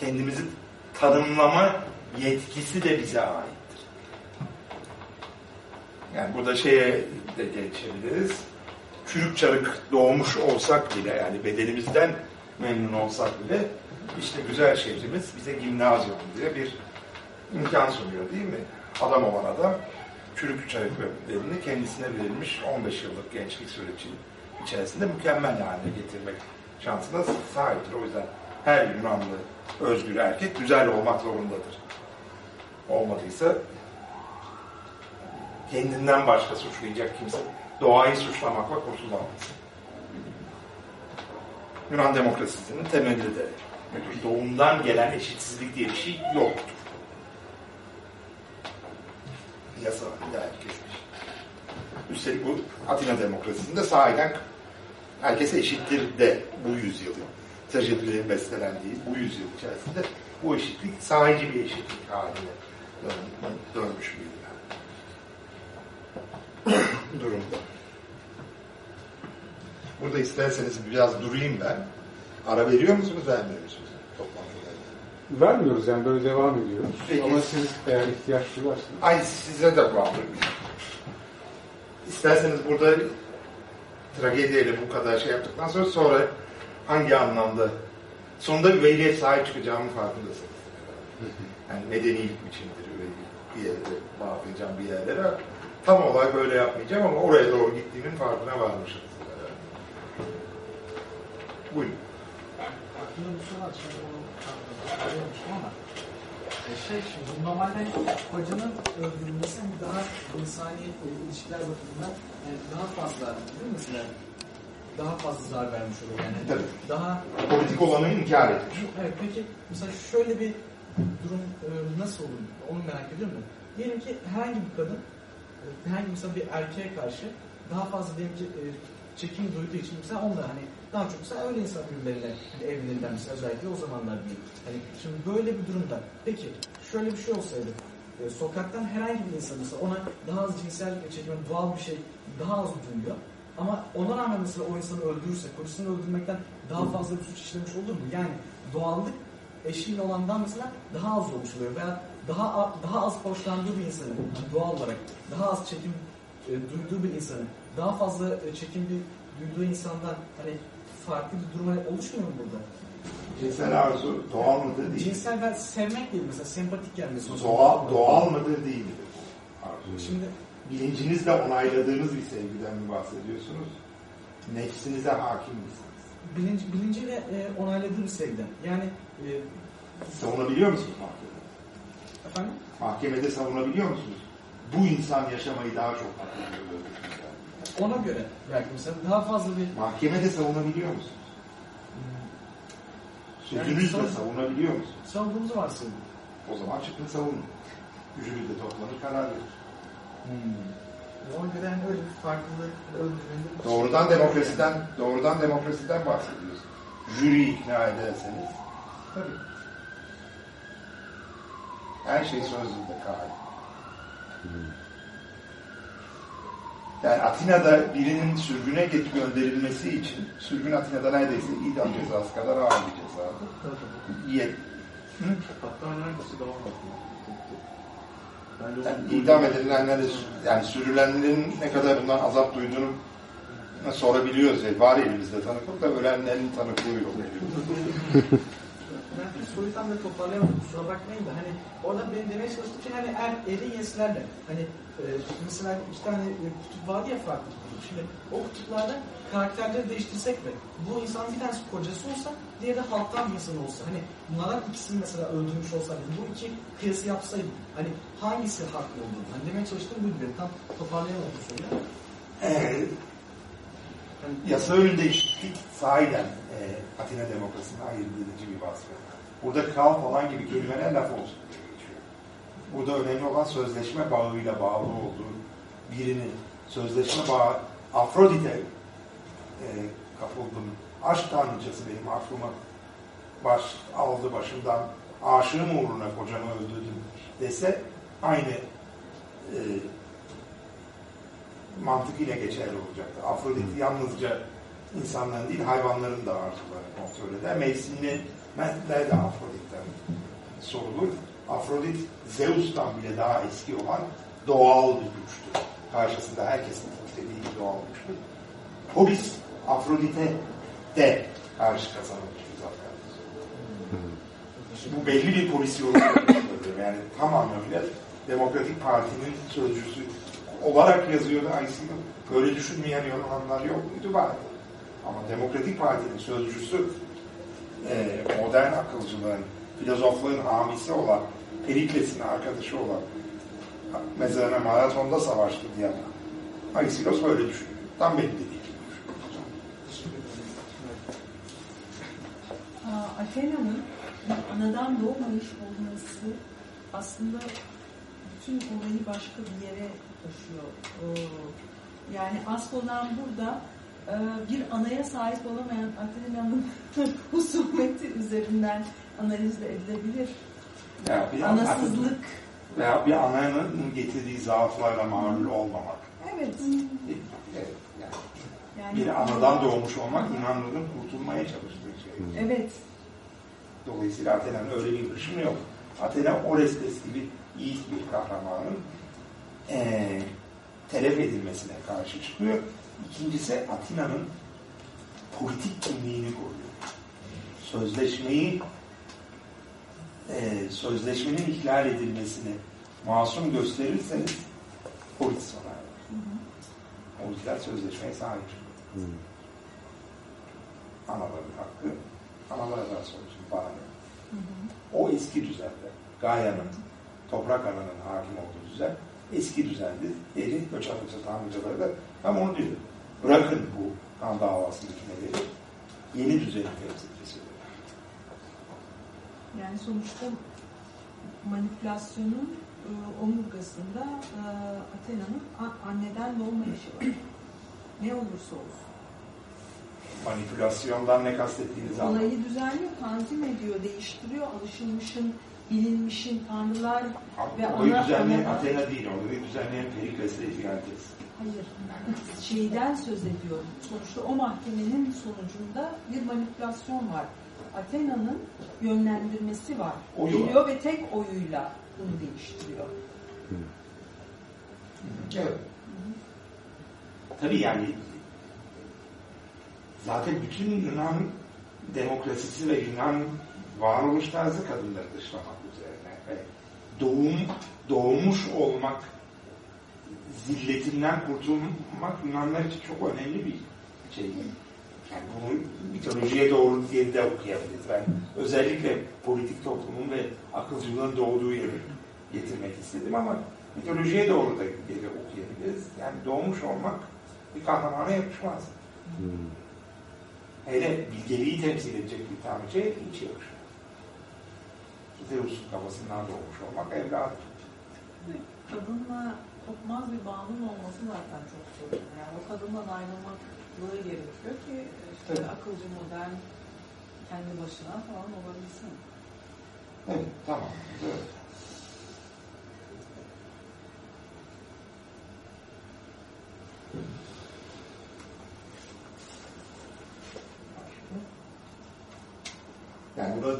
Kendimizi tanımlama yetkisi de bize aittir. Yani burada şeye de geçebiliriz. Çürük çarık doğmuş olsak bile yani bedenimizden memnun olsak bile işte güzel şehrimiz bize gimnazyum diye bir imkan sunuyor değil mi? Adam olan adam çürük çarık öplerini kendisine verilmiş 15 yıllık gençlik süreci içerisinde mükemmel haline getirmek şansına sahiptir. O yüzden her Yunanlı özgür erkek güzel olmak zorundadır. Olmadıysa kendinden başka suçlayacak kimse doğayı suçlamakla kurtulamaz. Yunan demokrasisinin temeli de doğumdan gelen eşitsizlik diye bir şey yoktur. Yasa herkesmiş. Üstelik bu Atina demokrasisinde sahiden herkes eşittir de bu yüzyıl. Trajedülerin bestelendiği bu yüzyıl içerisinde bu eşitlik sahici bir eşitlik haline dön, dönmüş bir durumda. Burada isterseniz biraz durayım ben. Ara veriyor musunuz, vermiyor musunuz? Vermiyoruz yani böyle devam ediyoruz. Peki. Ama siz eğer ihtiyaç duyarsınız. Ay size de bağlı. İsterseniz burada tragediyle bu kadar şey yaptıktan sonra sonra hangi anlamda sonunda üveyliğe sahip çıkacağımın farkındasınız. Yani medenilik biçimidir üveylik bir yerde bağlayacağım bir yerlere. Tam olarak böyle yapmayacağım ama oraya doğru gittiğimin farkına varmışım. Buyurun. Soru var. Şimdi onu söylüyormuştum ama şey şimdi normalde hocanın öldürülmesi daha insani ilişkiler bakımından yani daha fazla değil mi mesela daha fazla zarar vermiş oluyor yani. Tabii. Daha Politik olanı inkar etmiş. Evet peki mesela şöyle bir durum e, nasıl olur? Onu merak ediyorum da. Diyelim ki herhangi bir kadın herhangi mesela bir erkeğe karşı daha fazla diyelim ki e, çekim duyduğu için mesela onunla hani daha çok mesela öyle insan birbirleriyle evlenirler mesela özellikle o zamanlar değil. Hani şimdi böyle bir durumda peki şöyle bir şey olsaydı e, sokaktan herhangi bir insan mesela ona daha az cinsel çekim doğal bir şey daha az duyuyor ama ona rağmen mesela o insanı öldürürse, kocasını öldürmekten daha fazla bir suç işlemiş olur mu? Yani doğallık eşiğin olandan mesela daha az olmuş oluyor veya daha daha az hoşlandığı bir insanı doğal olarak daha az çekim e, duyduğu bir insanı daha fazla e, çekim bir duyduğu insandan hani farklı bir durum oluşmuyor mu burada? Cinsel arzu doğal mıdır değil. Cinsel ben sevmek değil mesela sempatik gelmesi. Doğal, doğal mıdır değil midir? Arzu. Şimdi Bilincinizle onayladığınız bir sevgiden mi bahsediyorsunuz? Nefsinize hakim misiniz? bilinç, bilinciyle e, onayladığı bir sevgiden. Yani e, Savunabiliyor musunuz mahkemede? efendim Mahkemede savunabiliyor musunuz? Bu insan yaşamayı daha çok hak ediyor. ona göre belki mesela daha fazla bir Mahkemede savunabiliyor musunuz? Sözünüzle Yani- savunabiliyor musunuz? savunduğumuzu varsayalım. O zaman çıkın savunun. Jüri de toplanır karar verir. Ona göre yani öyle bir farklılık öldürmenin Doğrudan demokrasiden, doğrudan demokrasiden bahsediyoruz. Jüri ikna ederseniz tabii. Her şey sözlüde kail. Yani Atina'da birinin sürgüne gönderilmesi için, sürgün Atina'da neredeyse idam cezası kadar ağır bir cezadır. Yet, Hatta neredeyse daha yani idam edilenleri, yani sürülenlerin ne kadar bundan azap duyduğunu sorabiliyoruz. Var elimizde tanıklık da ölenlerin tanıklığı yok. Ben soruyu tam da toparlayamadım. Kusura bakmayın da hani orada benim demeye çalıştığım şey hani er, eri yeslerle hani e, mesela iki tane kutup vardı ya farklı kutup. Şimdi o kutuplarda karakterleri değiştirsek de bu insan bir tanesi kocası olsa diğeri de halktan bir insan olsa hani bunlardan ikisini mesela öldürmüş olsaydı bu iki kıyası yapsaydı hani hangisi haklı olurdu? Hani demeye çalıştığım buydu benim. Tam toparlayamadım soruyu. Ee, yasa önünde eşitlik sahiden e, Atina demokrasinin edici bir vasfı. Burada kral falan gibi kelimeler laf olsun. Burada önemli olan sözleşme bağıyla bağlı olduğu birinin sözleşme bağı Afrodite e, kapıldım. Aşk tanrıçası benim aklıma baş, aldı başımdan aşığım uğruna kocamı öldürdüm dese aynı e, mantık ile geçerli olacaktı. Afrodit yalnızca insanların değil hayvanların da arzularını kontrol eder. Mevsimler de Afrodit'ten sorulur. Afrodit Zeus'tan bile daha eski olan doğal bir güçtür. Karşısında herkesin istediği bir doğal güçtür. Polis Afrodit'e de karşı zaferdir. Bu belli bir polis yolu yani tam anlamıyla Demokratik Parti'nin sözcüsü olarak yazıyordu Aysin. Böyle düşünmeyen Yunanlar yok muydu? Var. Ama Demokratik Parti'nin sözcüsü e, modern akılcıların, filozofların hamisi olan, Perikles'in arkadaşı olan mezarına maratonda savaştı diyen Aysilos böyle düşünüyor. Tam düşünüyor. Aa, Athena'nın anadan doğmamış olması aslında bütün olayı başka bir yere taşıyor. Yani asıl burada bir anaya sahip olamayan Athena'nın husumeti üzerinden analiz de edilebilir. Ya bir Anasızlık. Veya bir ananın getirdiği zaaflarla mağrur olmamak. Evet. Evet, yani Yani bir anadan doğmuş olmak inanların kurtulmaya çalıştığı şey. Evet. Dolayısıyla Athena'nın öyle bir hışmı yok. Athena Orestes gibi iyi bir kahramanın eee telef edilmesine karşı çıkıyor. İkincisi Atina'nın politik kimliğini koruyor. Sözleşmeyi eee sözleşmenin ihlal edilmesini masum gösterirseniz polis sona erer. Polisler sözleşmeye sahip çıkıyor. Anaların hakkı analardan sorulsun bahane. O eski düzende. Gaya'nın, toprak ananın hakim olduğu düzen eski düzendir. Eri göç alıcı tanrıcıları da tam onu diyor. Bırakın bu kan davasındakileri yeni düzenin temsilcisi. Yani sonuçta manipülasyonun e, omurgasında e, Athena'nın anneden doğma işi var. Ne olursa olsun. Manipülasyondan ne kastettiğinizi anladım. Olayı düzenliyor, tanzim ediyor, değiştiriyor. Alışılmışın, bilinmişin, tanrılar ve Olayı ana- düzenleyen ana- Athena değil, olayı düzenleyen Perikles'le Efiyantes. Hayır, şeyden söz ediyorum. Sonuçta o mahkemenin sonucunda bir manipülasyon var. Athena'nın yönlendirmesi var. Oyu. Geliyor ve tek oyuyla bunu değiştiriyor. Evet. Tabii yani zaten bütün Yunan demokrasisi ve Yunan varoluş tarzı kadınları dışlamak üzerine ve doğum, doğmuş olmak zilletinden kurtulmak Yunanlar için çok önemli bir şey. Yani bunu mitolojiye doğru diye de okuyabiliriz. Ben özellikle politik toplumun ve akılcılığın doğduğu yeri getirmek istedim ama mitolojiye doğru da geri okuyabiliriz. Yani doğmuş olmak bir kahramana yapışmaz. Hele bilgeliği temsil edecek bir tanrıçaya hiç yakışmaz. Zeus'un kafasından doğmuş olmak evladı. Kadınla kopmaz bir bağının olması zaten çok sorun. Yani o kadından ayrılmaklığı gerekiyor ki işte Evet. akılcı modern kendi başına falan olabilsin. Evet, tamam. Evet. Yani buna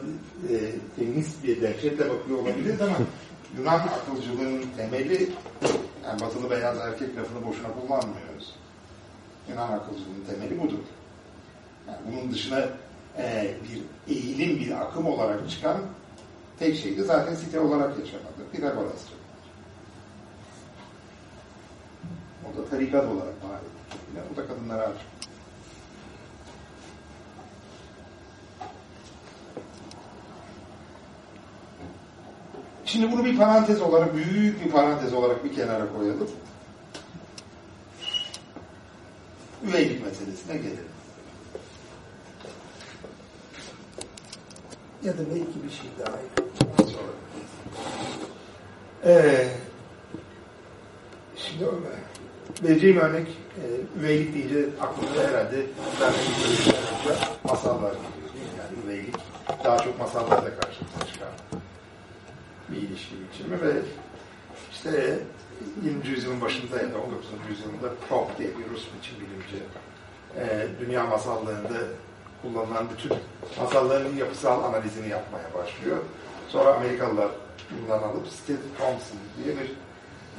e, feminist bir dehşetle bakıyor olabiliriz ama Yunan akılcılığının temeli yani batılı beyaz erkek lafını boşuna kullanmıyoruz. Yunan akılcılığının temeli budur. Yani bunun dışına e, bir eğilim, bir akım olarak çıkan tek şey de zaten site olarak yaşamadır. Pitagorasçı. O da tarikat olarak edilir. O da kadınlara aşık. Şimdi bunu bir parantez olarak, büyük bir parantez olarak bir kenara koyalım. Üveylik meselesine gelelim. Ya da belki bir şey daha sonra. Ee, şimdi vereceğim örnek e, üveylik deyince aklımda herhalde ben de masallar geliyor? Yani üveylik daha çok masallarda karşımıza çıkan bir ilişki biçimi ve işte 20. yüzyılın başında ya da 19. yüzyılında Prop diye bir Rus biçim bilimci e, dünya masallarında kullanılan bütün masalların yapısal analizini yapmaya başlıyor. Sonra Amerikalılar bundan alıp Steve Thompson diye bir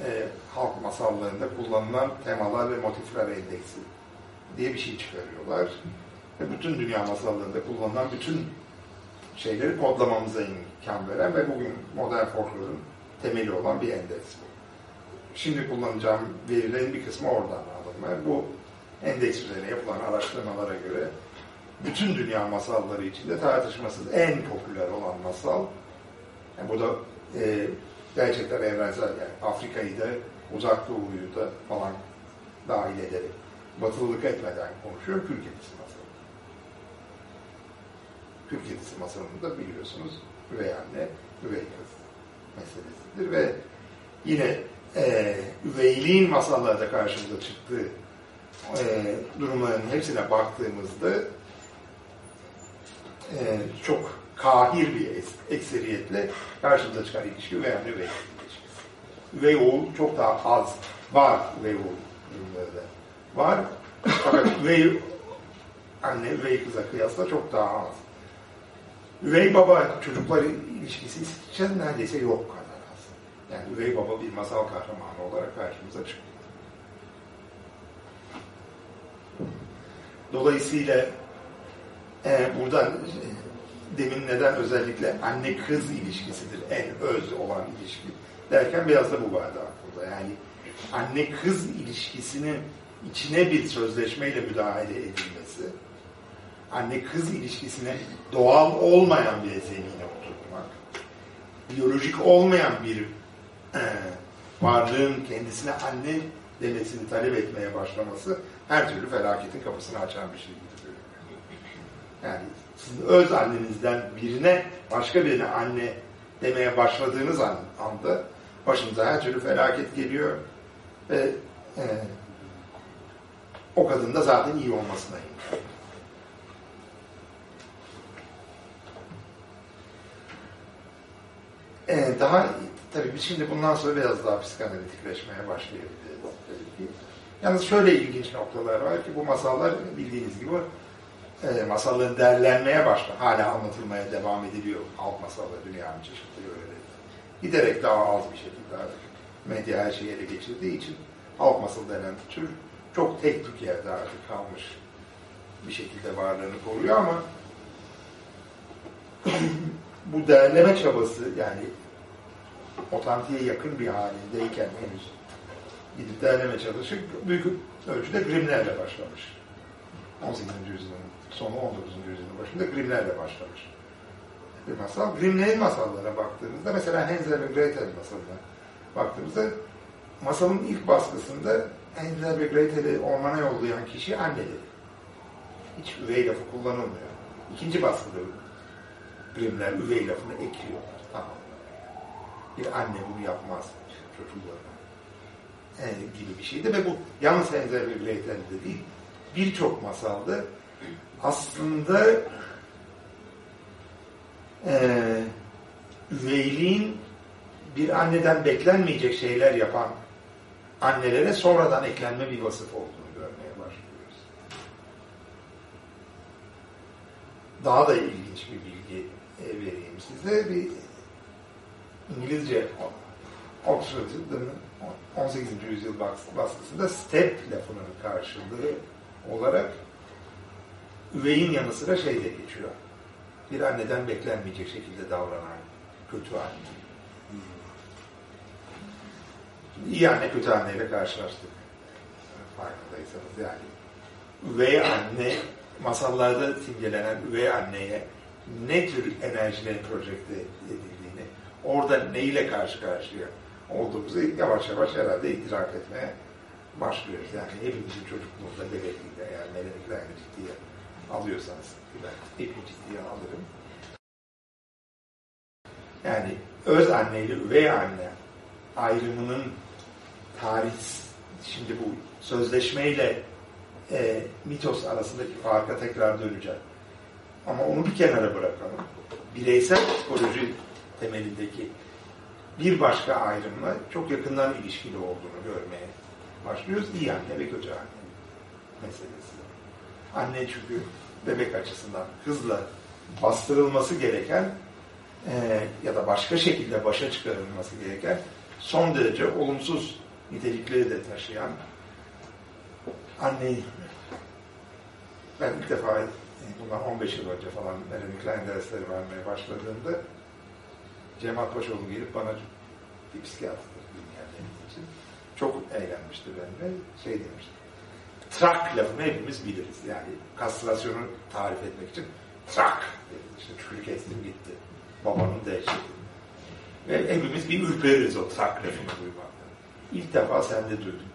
e, halk masallarında kullanılan temalar ve motifler endeksi diye bir şey çıkarıyorlar. Ve bütün dünya masallarında kullanılan bütün şeyleri kodlamamıza imkan veren ve bugün modern folklorun temeli olan bir endeks bu. Şimdi kullanacağım verilerin bir kısmı oradan alınma. Bu endeks üzerine yapılan araştırmalara göre bütün dünya masalları içinde tartışmasız en popüler olan masal, yani bu da e, gerçekten evrensel, yani Afrika'yı da, Uzak Doğu'yu da falan dahil ederek, batılılık etmeden konuşuyor, Kül Kedisi masalı. Kül Kedisi masalında biliyorsunuz üvey anne, üvey kız meselesidir ve yine e, üveyliğin masallarda karşımıza çıktığı e, durumların hepsine baktığımızda e, çok kahir bir ekseriyetle karşımıza çıkan ilişki üvey anne üvey kız ilişkisi. Üvey oğul çok daha az var üvey oğul durumları da var. Fakat üvey anne üvey kıza kıyasla çok daha az. Üvey baba çocuklar ilişkisi için neredeyse yok kadar az. Yani üvey baba bir masal kahramanı olarak karşımıza çıkıyor. Dolayısıyla e, buradan e, demin neden özellikle anne kız ilişkisidir en öz olan ilişki derken biraz da bu vardı aklımda. Yani anne kız ilişkisinin içine bir sözleşmeyle müdahale edilmesi, anne kız ilişkisine doğal olmayan bir zemine oturtmak, biyolojik olmayan bir e, varlığın kendisine anne demesini talep etmeye başlaması her türlü felaketin kapısını açan bir şey. Yani sizin öz annenizden birine başka birine anne demeye başladığınız an, anda başınıza her türlü felaket geliyor ve e, o kadın da zaten iyi olmasına imkan. E, daha tabii biz şimdi bundan sonra biraz daha psikanalitikleşmeye başlayabiliriz. Yalnız şöyle ilginç noktalar var ki bu masallar bildiğiniz gibi e, masalların derlenmeye başlar. Hala anlatılmaya devam ediliyor. Halk masalları dünyanın çeşitli yöreleri. Giderek daha az bir şekilde artık medya her şeyi ele geçirdiği için halk masalı denen tür çok tek tük yerde artık kalmış bir şekilde varlığını koruyor ama bu değerleme çabası yani otantiğe yakın bir halindeyken henüz gidip değerleme çalışı büyük ölçüde Grimler'le başlamış. 18. yüzyılın sonu 19. yüzyılın başında Grimler'le başlamış. Bir masal. Grimler'in masallarına baktığımızda mesela Hansel ve Gretel masalına baktığımızda masalın ilk baskısında Hansel ve Gretel'i ormana yollayan kişi anneleri. Hiç üvey lafı kullanılmıyor. İkinci baskıda Grimler üvey lafını ekliyorlar. Bir anne bunu yapmaz çocuklarına. Yani gibi bir şeydi ve bu yalnız Hansel ve Gretel'de değil birçok masalda aslında eee üveyliğin bir anneden beklenmeyecek şeyler yapan annelere sonradan eklenme bir vasıf olduğunu görmeye başlıyoruz. Daha da ilginç bir bilgi e, vereyim size. Bir İngilizce Oxford'un 18. yüzyıl baskısında step lafının karşılığı olarak üveyin yanı sıra şey de geçiyor. Bir anneden beklenmeyecek şekilde davranan kötü anne. İyi anne kötü anneyle karşılaştık. Farkındaysanız yani. Üvey anne, masallarda simgelenen üvey anneye ne tür enerjilerin projekte edildiğini, orada neyle karşı karşıya olduğumuzu yavaş yavaş herhalde idrak etmeye başlıyoruz. Yani hepimizin çocukluğunda, bebekliğinde eğer meleklerini ciddiye alıyorsanız, ben hepini ciddiye alırım. Yani öz anne ile üvey anne ayrımının tarih, şimdi bu sözleşmeyle e, mitos arasındaki farka tekrar döneceğim. Ama onu bir kenara bırakalım. Bireysel psikoloji temelindeki bir başka ayrımla çok yakından ilişkili olduğunu görmeye başlıyoruz. İyi anne ve kötü anne meselesi. Anne çünkü bebek açısından hızla bastırılması gereken e, ya da başka şekilde başa çıkarılması gereken son derece olumsuz nitelikleri de taşıyan anne ben ilk defa e, bundan 15 yıl önce falan Melanie Klein dersleri vermeye başladığımda Cem Atbaşoğlu gelip bana bir psikiyatr dinleyenlerimiz için çok eğlenmişti benimle. Şey demişti. Trak lafını hepimiz biliriz. Yani kastrasyonu tarif etmek için trak dedi. İşte çürük kestim gitti. Babanın dehşeti. Ve hepimiz bir ürpeririz o trak lafını duymaktan. İlk defa sende duydum.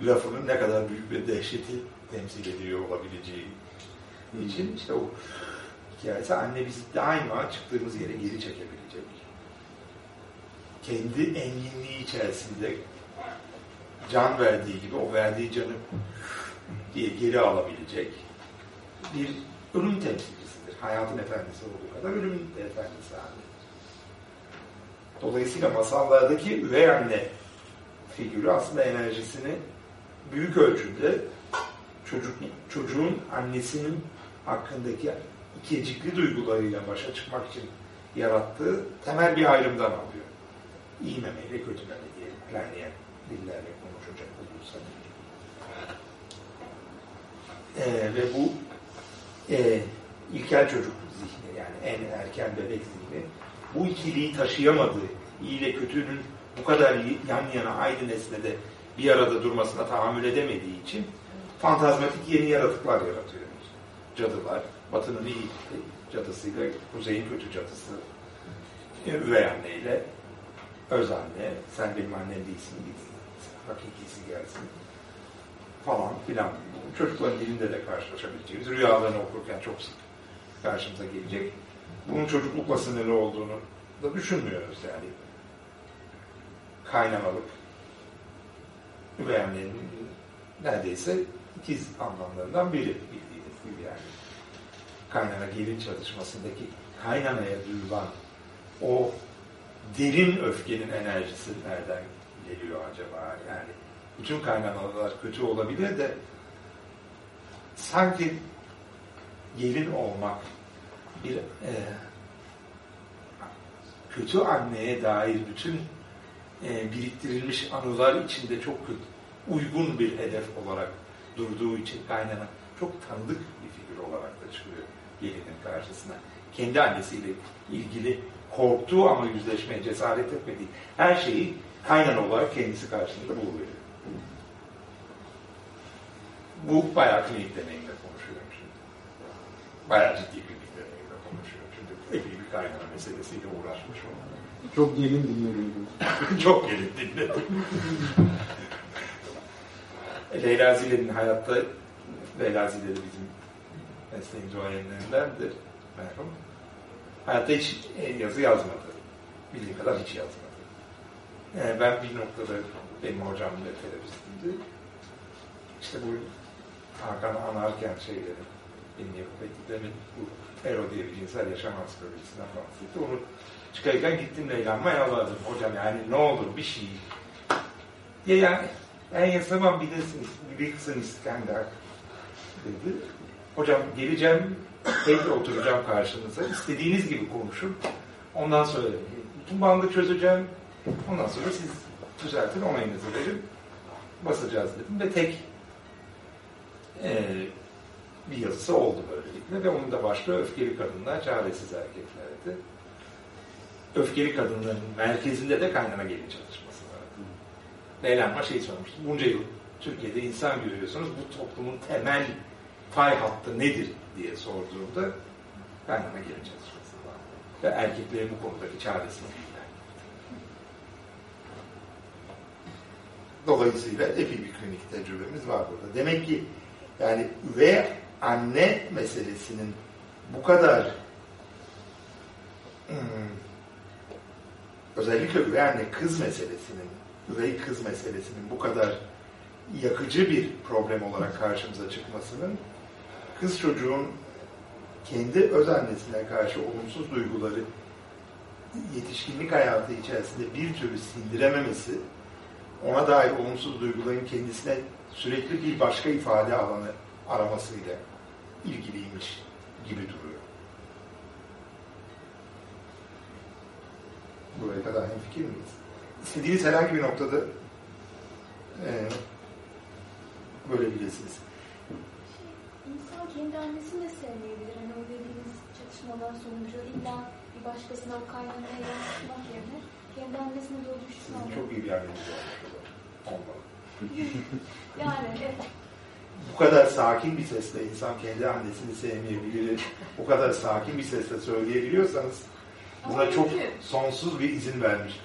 Lafının ne kadar büyük bir dehşeti temsil ediyor olabileceği için işte o hikayesi anne bizi daima çıktığımız yere geri çekebilecek. Kendi enginliği içerisinde can verdiği gibi o verdiği canı diye geri alabilecek bir ölüm temsilcisidir. Hayatın efendisi olduğu kadar ölümün efendisi anne. Dolayısıyla masallardaki üvey anne figürü aslında enerjisini büyük ölçüde çocuk, çocuğun annesinin hakkındaki ikicikli duygularıyla başa çıkmak için yarattığı temel bir ayrımdan alıyor. İyi memeyle kötü meme diye ilerleyen dillerle konuşacak olursa. Ee, ve bu e, ilkel çocuk zihni yani en erken bebek zihni bu ikiliği taşıyamadığı, iyi ile kötünün bu kadar yan yana aynı nesnede bir arada durmasına tahammül edemediği için fantazmatik yeni yaratıklar yaratıyor. Cadılar, Batı'nın iyi cadısıyla Kuzey'in kötü cadısı, üvey anneyle öz anne, sen benim annem değilsin, hakikisi gelsin falan filan. Çocukların dilinde de karşılaşabileceğimiz, rüyalarını okurken çok sık karşımıza gelecek. Bunun çocuklukla sınırlı olduğunu da düşünmüyoruz yani. Kaynamalık, üvey annenin neredeyse ikiz anlamlarından biri bildiğiniz gibi yani. Kaynana gelin çatışmasındaki kaynanaya duyulan o derin öfkenin enerjisi nereden geliyor acaba? Yani bütün kaynanalar kötü olabilir de sanki gelin olmak bir e, kötü anneye dair bütün e, biriktirilmiş anılar içinde çok kötü, uygun bir hedef olarak durduğu için kaynana çok tanıdık bir figür olarak da çıkıyor gelinin karşısına. Kendi annesiyle ilgili korktuğu ama yüzleşmeye cesaret etmediği her şeyi kaynan olarak kendisi karşısında buluyor. Bu bayağı klinik deneyimle konuşuyorum şimdi. Bayağı ciddi klinik deneyimle konuşuyorum. Çünkü epey bir kaynana meselesiyle uğraşmış olmalı. Çok gelin dinledim. Çok gelin dinledim. Leyla Zile'nin hayatta, Leyla Zile de bizim mesleğin duayenlerindendir. Merhum. Hayatta hiç yazı yazmadı. Bildiğim kadar hiç yazmadı. Yani ben bir noktada benim hocam da terapistimdi. İşte bu Hakan anarken şeyleri benim yapıp ettiklerimi bu Ero diye bir cinsel yaşam psikolojisinden bahsetti. Onu çıkarken gittim Leyla'ma yalvardım. Hocam yani ne olur bir şey. Ya yani ben yazamam bilirsiniz. Bir kısım İskender dedi. Hocam geleceğim, tek oturacağım karşınıza. İstediğiniz gibi konuşun. Ondan sonra bütün bandı çözeceğim. Ondan sonra siz düzeltin, onayınızı verin. Basacağız dedim ve tek eee bir yazısı oldu böylelikle ve onun da başlığı öfkeli kadınlar, çaresiz erkeklerdi. Öfkeli kadınların merkezinde de kaynana gelin çalışması vardı. Leyla şey sormuştu, bunca yıl Türkiye'de insan görüyorsunuz, bu toplumun temel fay hattı nedir diye sorduğumda gelin çalışması var. Ve erkeklerin bu konudaki çaresizliğinden. Dolayısıyla epey bir klinik tecrübemiz var burada. Demek ki yani üvey anne meselesinin bu kadar hmm, özellikle üvey anne kız meselesinin, üvey kız meselesinin bu kadar yakıcı bir problem olarak karşımıza çıkmasının kız çocuğun kendi öz annesine karşı olumsuz duyguları yetişkinlik hayatı içerisinde bir türlü sindirememesi, ona dair olumsuz duyguların kendisine sürekli bir başka ifade alanı aramasıyla ilgiliymiş gibi duruyor. Buraya kadar hemfikir miyiz? İstediğiniz herhangi bir noktada e, bölebilirsiniz. İnsan kendi annesini de sevmeyebilir. Hani o dediğiniz çatışmalar sonucu illa bir başkasına o kaynanaya yansıtmak yerine kendi annesine o düşsün almak. Çok iyi bir yardımcı olmalı. Yani evet. Bu kadar sakin bir sesle insan kendi annesini sevmeyebilir, bu kadar sakin bir sesle söyleyebiliyorsanız buna Ama çok çünkü- sonsuz bir izin vermiş.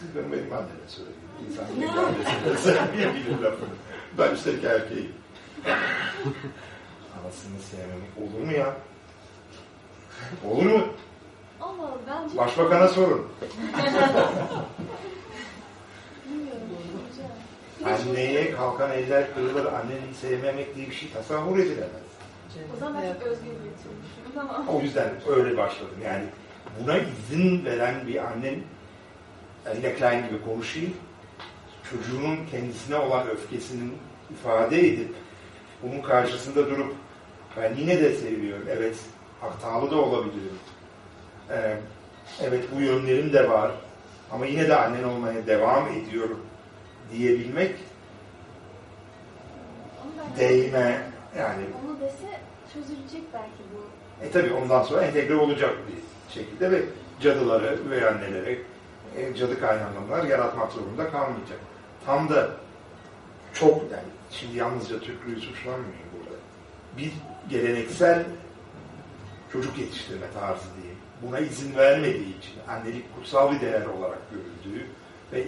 Siz benim benim anneme söyleyin. İnsan kendi annesini sevmeyebilir lafını. Ben üstelik erkeğim. Anasını sevmemek olur mu ya? Olur mu? Ama bence... Başbakan'a sorun. Anneye kalkan eller kırılır, anneni sevmemek diye bir şey tasavvur edilemez. O zaman ben çok özgür bir ama O yüzden öyle başladım. Yani buna izin veren bir annen Alina Klein gibi konuşayım. Çocuğunun kendisine olan öfkesinin ifade edip bunun karşısında durup ben yine de seviyorum. Evet hatalı da olabilirim. Ee, evet bu yönlerim de var. Ama yine de annen olmaya devam ediyorum diyebilmek değme yani onu dese çözülecek belki bu. E tabi ondan sonra entegre olacak bir şekilde ve cadıları, üvey annelere, cadı kaynananlar yaratmak zorunda kalmayacak. Tam da çok yani şimdi yalnızca Türklüğü suçlanmıyor burada. Bir geleneksel çocuk yetiştirme tarzı diyeyim. Buna izin vermediği için annelik kutsal bir değer olarak görüldüğü ve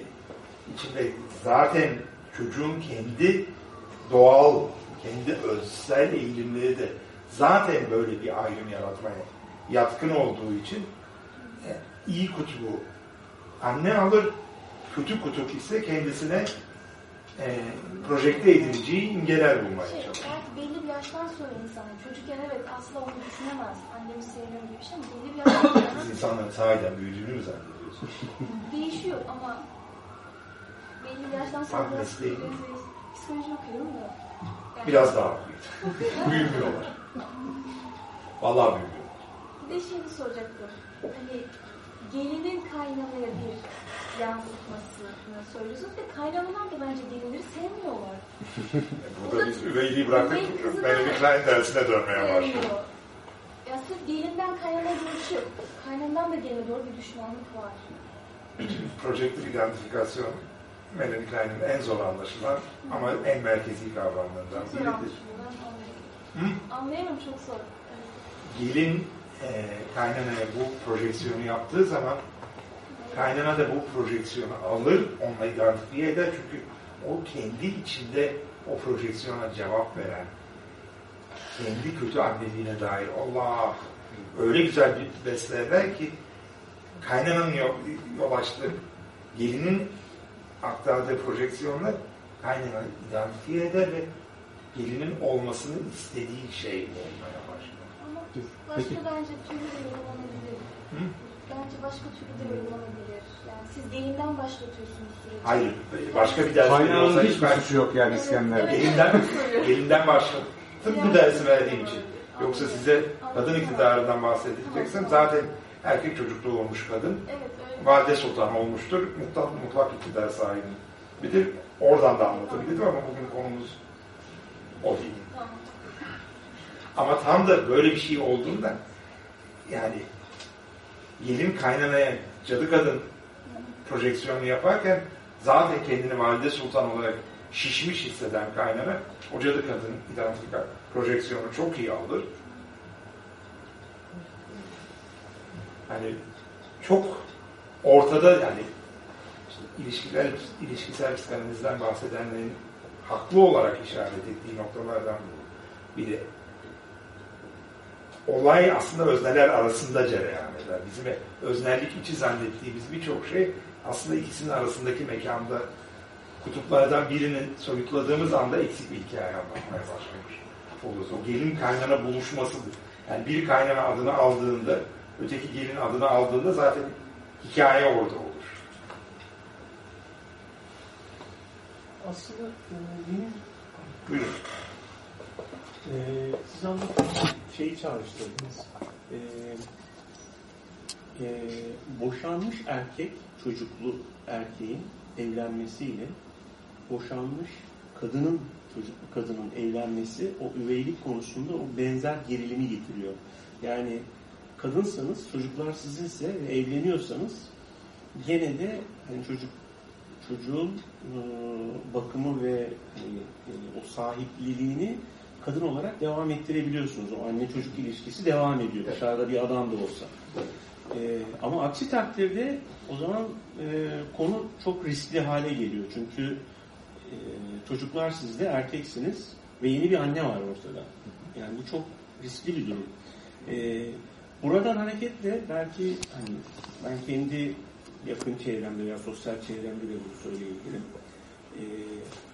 içinde zaten çocuğun kendi doğal, kendi özsel eğilimleri de zaten böyle bir ayrım yaratmaya yatkın olduğu için e, iyi kutbu anne alır, kötü kutup ise kendisine e, projekte edileceği imgeler bulmaya Şey, çalışır. belki belli bir yaştan sonra insan, çocukken evet asla onu düşünemez. Annemi sevmiyorum gibi bir şey ama belli bir yaştan sonra Biz insanların sahiden büyüdüğünü mü zannediyorsun? değişiyor ama belli bir yaştan sonra Bak mesleğin. psikoloji okuyorum da. Yani Biraz daha büyüdü. Büyümüyorlar. Vallahi büyümüyorlar. Bir de şeyi soracaktım. Hani gelinin kaynanaya bir yansıtmasını söylüyorsunuz ve kaynanalar da bence gelinleri sevmiyorlar. Burada biz üveyliği bıraktık. Bir Klein dersine dönmeye başladım. Sevmiyor. sırf gelinden kaynana görüşü. Kaynandan da geline doğru bir düşmanlık var. Projektif identifikasyon Melanie Klein'in en zor anlaşılan ama en merkezi kavramlarından biridir. anlayamam. Anlayamam çok zor. Evet. Gelin e, kaynanaya bu projeksiyonu yaptığı zaman kaynana da bu projeksiyonu alır, onunla identifiye eder. Çünkü o kendi içinde o projeksiyona cevap veren, kendi kötü anneliğine dair Allah öyle güzel bir beslerler ki kaynananın yol, yol açtığı gelinin aktardığı projeksiyonla kaynana identifiye eder ve gelinin olmasını istediği şey olmaya başka peki. bence türlü de yorumlanabilir. Hı? Bence başka türlü de yorumlanabilir. Yani siz gelinden başlatıyorsunuz süreci. Hayır, başka bir ders Kaynağının olsaydı hiçbir ben suçu yok yani Evet, İskender. evet. elinden, elinden başladım bu dersi verdiğim için. Yoksa size kadın iktidarından bahsedeceksem zaten erkek çocuklu olmuş kadın, Evet öyle. valide sultan olmuştur, mutlak, mutlak iktidar sahibi. Bir de oradan da anlatabilirim ama bugün konumuz o değil. Ama tam da böyle bir şey olduğunda yani gelin kaynanaya cadı kadın projeksiyonu yaparken zaten kendini valide sultan olarak şişmiş hisseden kaynana o cadı kadın identifika projeksiyonu çok iyi alır. Hani çok ortada yani ilişkiler, ilişkisel psikanalizden bahsedenlerin haklı olarak işaret ettiği noktalardan biri olay aslında özneler arasında cereyan eder. Bizim öznellik içi zannettiğimiz birçok şey aslında ikisinin arasındaki mekanda kutuplardan birini soyutladığımız anda eksik bir hikaye anlatmaya başlamış oluruz. O gelin kaynana buluşmasıdır. Yani bir kaynana adını aldığında, öteki gelin adını aldığında zaten hikaye orada olur. Aslında e, benim Buyurun. E, siz anlatırken şeyi çağrıştırdınız. E, e, boşanmış erkek, çocuklu erkeğin evlenmesiyle boşanmış kadının, çocuklu kadının evlenmesi o üveylik konusunda o benzer gerilimi getiriyor. Yani kadınsanız, çocuklar sizinse ve evleniyorsanız gene de hani çocuk çocuğun e, bakımı ve hani, e, o sahipliliğini kadın olarak devam ettirebiliyorsunuz. O anne çocuk ilişkisi devam ediyor. Evet. Dışarıda bir adam da olsa. E, ama aksi takdirde o zaman e, konu çok riskli hale geliyor. Çünkü e, çocuklar sizde, erkeksiniz ve yeni bir anne var ortada. Yani bu çok riskli bir durum. E, buradan hareketle belki hani ben kendi yakın çevremde veya sosyal çevremde de bunu söyleyebilirim. E,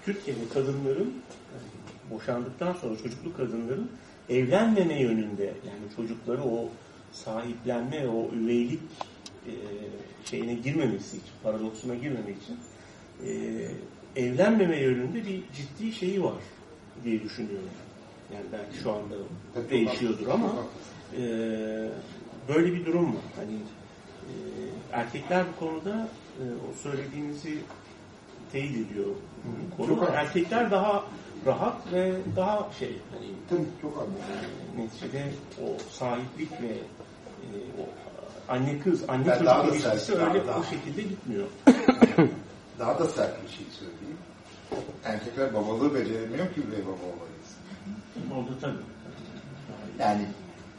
Türkiye'de kadınların yani boşandıktan sonra çocuklu kadınların evlenmeme yönünde yani çocukları o sahiplenme, o üveylik e, şeyine girmemesi için, paradoksuna girmemek için e, evlenmeme yönünde bir ciddi şeyi var diye düşünüyorum. Yani belki şu anda değişiyordur ama e, böyle bir durum var. Hani e, erkekler bu konuda e, o söylediğinizi teyit ediyor. Konu. Erkekler daha rahat ve daha şey hani Tabii çok anladım. e, neticede o sahiplik ve e, o anne kız, anne Ben daha da çocuk ilişkisi sert, öyle daha- daha. o şekilde gitmiyor. Daha da sert bir şey söyleyeyim. Erkekler babalığı beceremiyor ki üvey baba olayız. Oldu tabii. Yani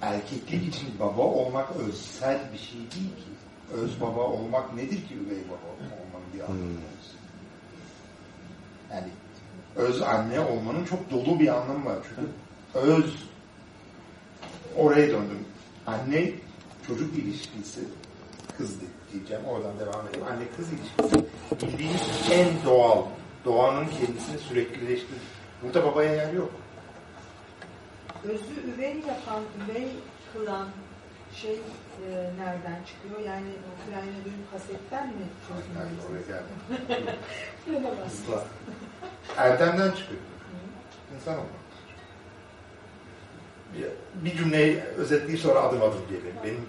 erkeklik için baba olmak özsel bir şey değil ki. Öz baba olmak nedir ki üvey baba olmanın bir anlamı olsun. Yani öz anne olmanın çok dolu bir anlamı var. Çünkü öz oraya döndüm. Anne çocuk ilişkisi kız diyeceğim. Oradan devam edeyim. Anne kız ilişkisi bildiğimiz en doğal. Doğanın kendisini süreklileştirdiği. Burada babaya yer yok. Özü üvey yapan, üvey kılan şey e, nereden çıkıyor? Yani Ukrayna dönüm kasetten mi Yani çözülüyor? oraya geldim. Hızla. Erdem'den çıkıyor. İnsan olmak. Bir, bir cümleyi özetleyip sonra adım adım gelelim. Benim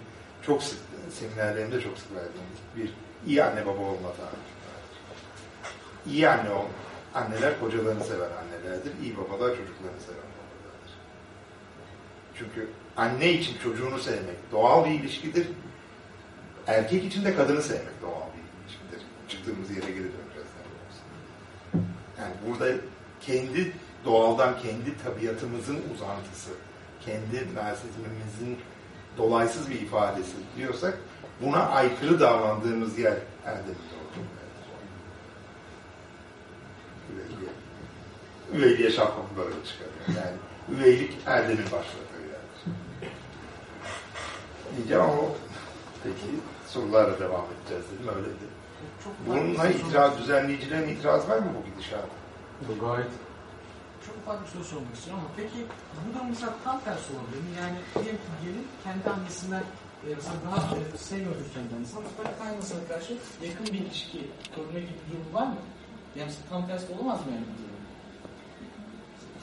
çok sık, seminerlerimde çok sık verdiğim bir iyi anne baba olma tarifi. İyi anne ol. Anneler kocalarını seven annelerdir. İyi babalar çocuklarını seven babalardır. Çünkü anne için çocuğunu sevmek doğal bir ilişkidir. Erkek için de kadını sevmek doğal bir ilişkidir. Çıktığımız yere geri. Yani burada kendi doğaldan, kendi tabiatımızın uzantısı, kendi narsizmimizin dolaysız bir ifadesi diyorsak buna aykırı davrandığımız yer erdeminde olur. Üveyliğe, üveyliğe şapkamı böyle çıkarıyor. Yani üveylik erdemin başlatıyor yani. Diyeceğim ama peki sorularla devam edeceğiz dedim öyleydi. Çok bir soru itiraz, düzenleyicilerin itiraz var mı bu gidişata? Bu gayet Çok ufak bir soru sormak istiyorum ama peki bu durum mesela tam tersi olabilir mi? Yani diyelim ki gelin kendi annesinden e, mesela daha e, seviyordur kendi annesini ama böyle kaynanasına karşı yakın bir ilişki kurma gibi bir durum var mı? Yani mesela tam tersi olamaz mı yani?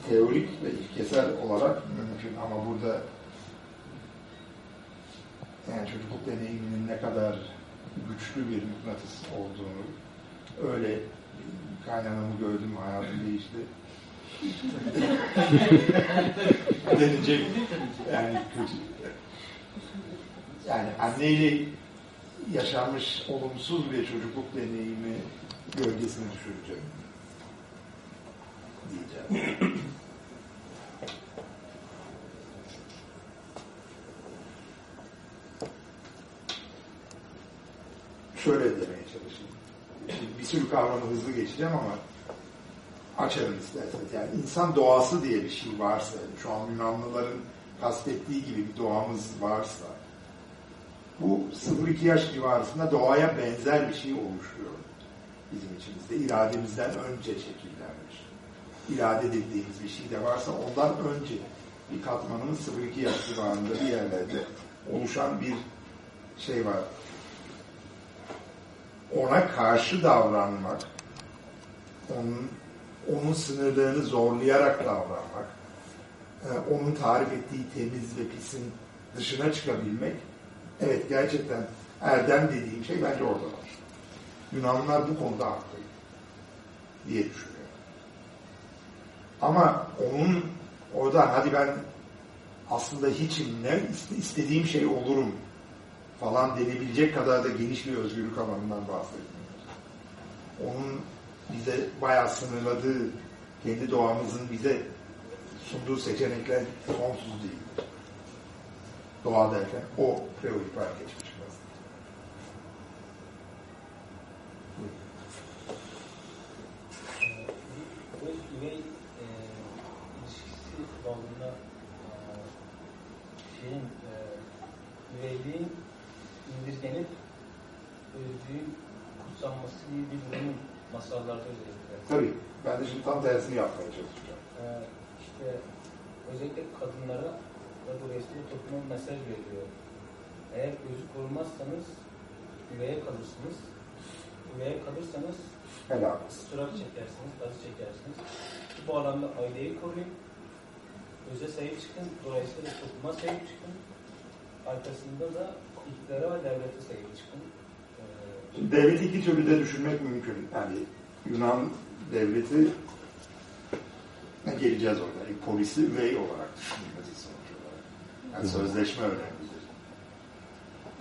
Teorik ve ilkesel olarak mümkün ama burada yani çocukluk deneyiminin ne kadar güçlü bir mıknatıs olduğunu öyle kaynanamı gördüm hayatım değişti. Denilecek yani kötü. Yani anneyle yaşanmış olumsuz bir çocukluk deneyimi gölgesini düşürecek diyeceğim. Şöyle demeye. Şimdi bir sürü kavramı hızlı geçeceğim ama açarım isterseniz. Yani insan doğası diye bir şey varsa, şu an Yunanlıların kastettiği gibi bir doğamız varsa, bu 0-2 yaş civarısında doğaya benzer bir şey oluşuyor bizim içimizde. İrademizden önce şekillenmiş. İrade dediğimiz bir şey de varsa ondan önce bir katmanımız 0-2 yaş civarında bir yerlerde oluşan bir şey var. Ona karşı davranmak, onun, onun sınırlarını zorlayarak davranmak, e, onun tarif ettiği temiz ve pisin dışına çıkabilmek, evet gerçekten erdem dediğim şey bence orada var. Yunanlılar bu konuda haklı diye düşünüyorum. Ama onun oradan hadi ben aslında hiçim ne istediğim şey olurum falan denebilecek kadar da geniş bir özgürlük alanından bahsetmiyoruz. Onun bize bayağı sınırladığı, kendi doğamızın bize sunduğu seçenekler sonsuz değil. Doğa derken o preokupa geçmiş biraz. Bu üvey e, ilişkisi bağlamında e, şeyin e, üveyliğin indirgenip özgürlüğün kutsanması gibi bir durumun masallarda özellikle. Tabii. Ben de şimdi tam tersini yapmaya çalışacağım. E, işte özellikle kadınlara ve dolayısıyla topluma mesaj veriyor. Eğer özü korumazsanız üveye kalırsınız. Üveye kalırsanız ıstırap çekersiniz, acı çekersiniz. Bu alanda aileyi koruyun. Öze sahip çıkın. Dolayısıyla topluma sahip çıkın. Arkasında da iktidara ve devlete sahip çıkın. Ee, Şimdi devleti iki türlü de düşünmek mümkün. Yani Yunan devleti ne geleceğiz orada. Yani polisi üvey olarak düşünülmesi sonuç olarak. Yani sözleşme önemlidir.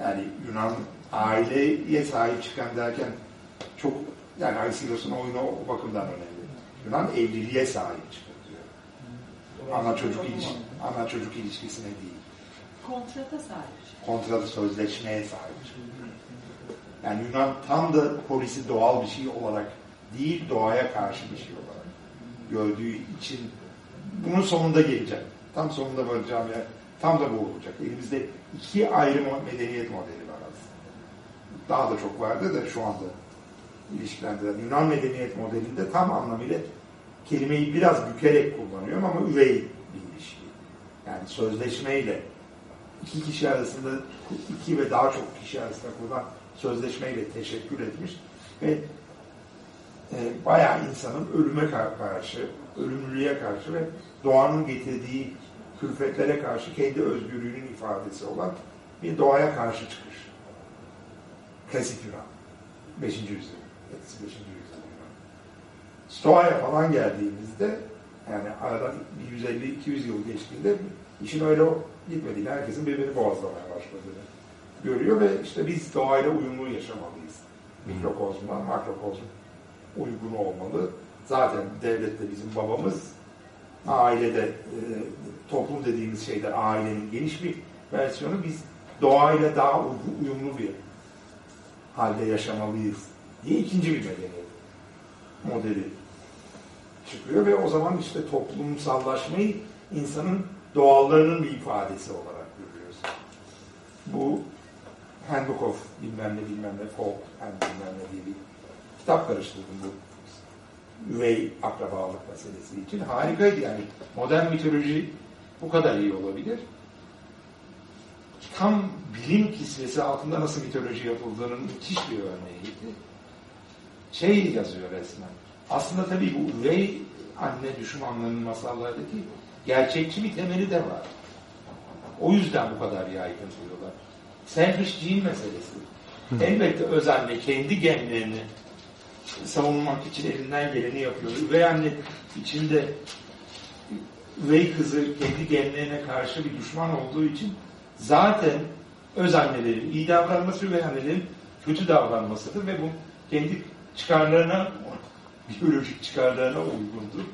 Yani Yunan aileye sahip çıkan derken çok yani Aristoteles'in oyunu o bakımdan önemli. Yunan evliliğe sahip çıkıyor diyor. Ana çocuk ilişki, ana çocuk ilişkisine değil. Kontrata sahip. Kontratı sözleşmeye sahip çıkıyor. Yani Yunan tam da polisi doğal bir şey olarak değil, doğaya karşı bir şey olarak gördüğü için bunun sonunda geleceğim. Tam sonunda varacağım yer tam da bu olacak. Elimizde iki ayrı medeniyet modeli var aslında. Daha da çok vardı da şu anda ilişkilendiren Yunan medeniyet modelinde tam anlamıyla kelimeyi biraz bükerek kullanıyorum ama üvey bir ilişki. Yani sözleşmeyle iki kişi arasında iki ve daha çok kişi arasında kurulan sözleşmeyle teşekkür etmiş ve e, bayağı insanın ölüme karşı, ölümlülüğe karşı ve doğanın getirdiği külfetlere karşı kendi özgürlüğünün ifadesi olan bir doğaya karşı çıkış. Klasik Yunan. 5. yüzyıl. 5. yüzyıl Yunan. Stoa'ya falan geldiğimizde Yani aradan 150-200 yıl geçtiğinde işin öyle gitmediğini, herkesin birbirini boğazlamaya başladığını görüyor ve işte biz doğayla uyumlu yaşamalıyız. Mikrokozma, makrokozma uygun olmalı. Zaten devlet de bizim babamız, ailede, e, toplum dediğimiz şeyde ailenin geniş bir versiyonu. Biz doğayla daha uy- uyumlu bir halde yaşamalıyız diye ikinci bir medeniyet modeli çıkıyor ve o zaman işte toplumsallaşmayı insanın doğallarının bir ifadesi olarak görüyoruz. Bu Handbook of bilmem ne bilmem ne folk and bilmem ne diye bir kitap karıştırdım bu üvey akrabalık meselesi için. Harikaydı yani. Modern mitoloji bu kadar iyi olabilir. Tam bilim kisvesi altında nasıl mitoloji yapıldığının müthiş bir örneğiydi. Şey yazıyor resmen. Aslında tabii bu üvey anne düşmanlarının masallardaki gerçekçi bir temeli de var. O yüzden bu kadar yaygın diyorlar. Selfish gene meselesi. Elbette öz anne kendi genlerini savunmak için elinden geleni yapıyor. Üvey anne içinde üvey kızı kendi genlerine karşı bir düşman olduğu için zaten öz annelerin iyi davranması, üvey annelerin kötü davranmasıdır ve bu kendi çıkarlarına, biyolojik çıkarlarına uygundur.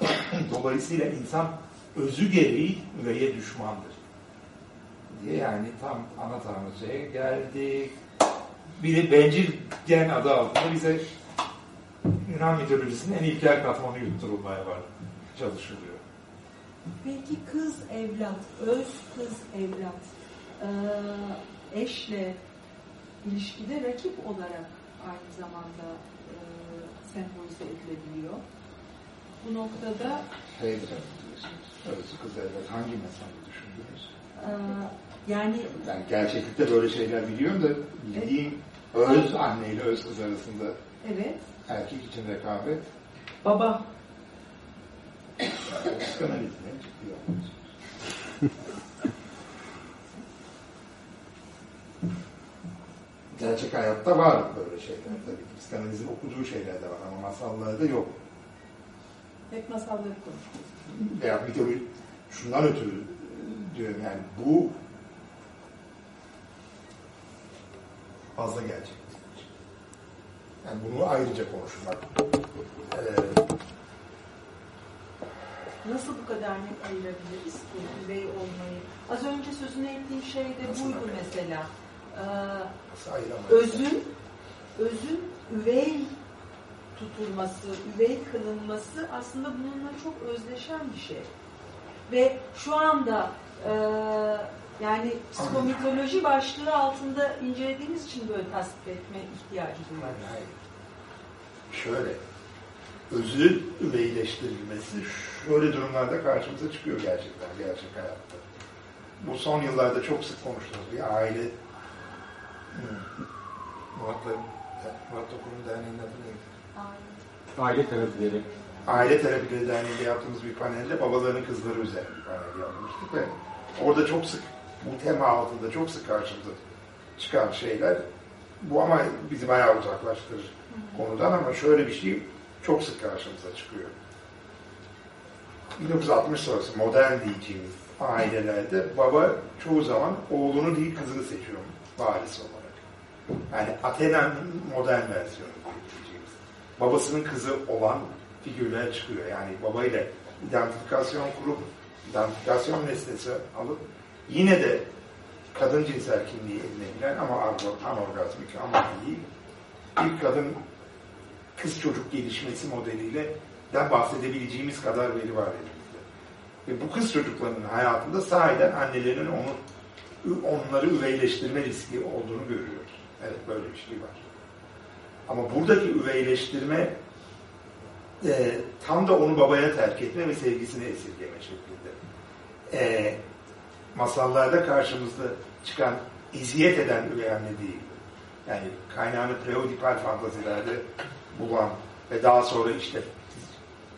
Dolayısıyla insan özü gereği üveye düşmandır. Diye yani tam ana tanrıcaya geldik. Bir de bencil gen adı altında bize Yunan mitolojisinin en ilkel katmanı yutturulmaya var, çalışılıyor. Peki kız evlat, öz kız evlat eşle ilişkide rakip olarak aynı zamanda eee sembolize edilebiliyor. Bu noktada Şey özü kız evlat hangi mesele düşündünüz? eee, yani Yani gerçeklikte böyle şeyler biliyorum da bildiğim öz anne ile öz kız arasında evet erkek için rekabet baba psikanalizme çıkıyor. Gerçek hayatta var böyle şeyler tabii. Psikanalizin okuduğu şeyler de var ama masallarda yok. Hep masalları konuşuyoruz. Veya mitoloji şundan ötürü e, diyorum yani bu fazla gerçek. Yani bunu ayrıca konuşmak. Ee, Nasıl bu kadar net ayırabiliriz bu üvey olmayı? Az önce sözünü ettiğim şey de Nasıl buydu mesela. Ee, özün, özün üvey tutulması, üvey kılınması aslında bununla çok özdeşen bir şey. Ve şu anda e, yani psikomitoloji başlığı altında incelediğimiz için böyle tasvip etme ihtiyacı var. Şöyle, özü üveyleştirilmesi şöyle durumlarda karşımıza çıkıyor gerçekten, gerçek hayatta. Bu son yıllarda çok sık konuştuğumuz bir aile. Murat'la Murat Okul'un derneğinin adı neydi? Aile terapileri. Aile Terapileri Derneği'nde yaptığımız bir panelde babaların kızları üzerine bir panel yapmıştık ve orada çok sık bu tema altında çok sık karşımıza çıkan şeyler bu ama bizi bayağı uzaklaştırır konudan ama şöyle bir şey çok sık karşımıza çıkıyor. 1960 sonrası modern diyeceğimiz ailelerde baba çoğu zaman oğlunu değil kızını seçiyor varis olarak. Yani Athena'nın modern versiyonu. Babasının kızı olan figürler çıkıyor. Yani babayla identifikasyon kurup identifikasyon nesnesi alıp yine de kadın cinsel kimliği edinebilen ama anorgazmik ama değil bir kadın kız çocuk gelişmesi modeliyle den bahsedebileceğimiz kadar veri var elimizde. Ve bu kız çocuklarının hayatında sahiden annelerin onu onları üveyleştirme riski olduğunu görüyoruz. Evet böyle bir şey var. Ama buradaki üveyleştirme e, tam da onu babaya terk etme ve sevgisini esirgeme şeklinde. E, masallarda karşımızda çıkan eziyet eden üvey anne değil. Yani kaynağını preodipal fantazilerde bulan ve daha sonra işte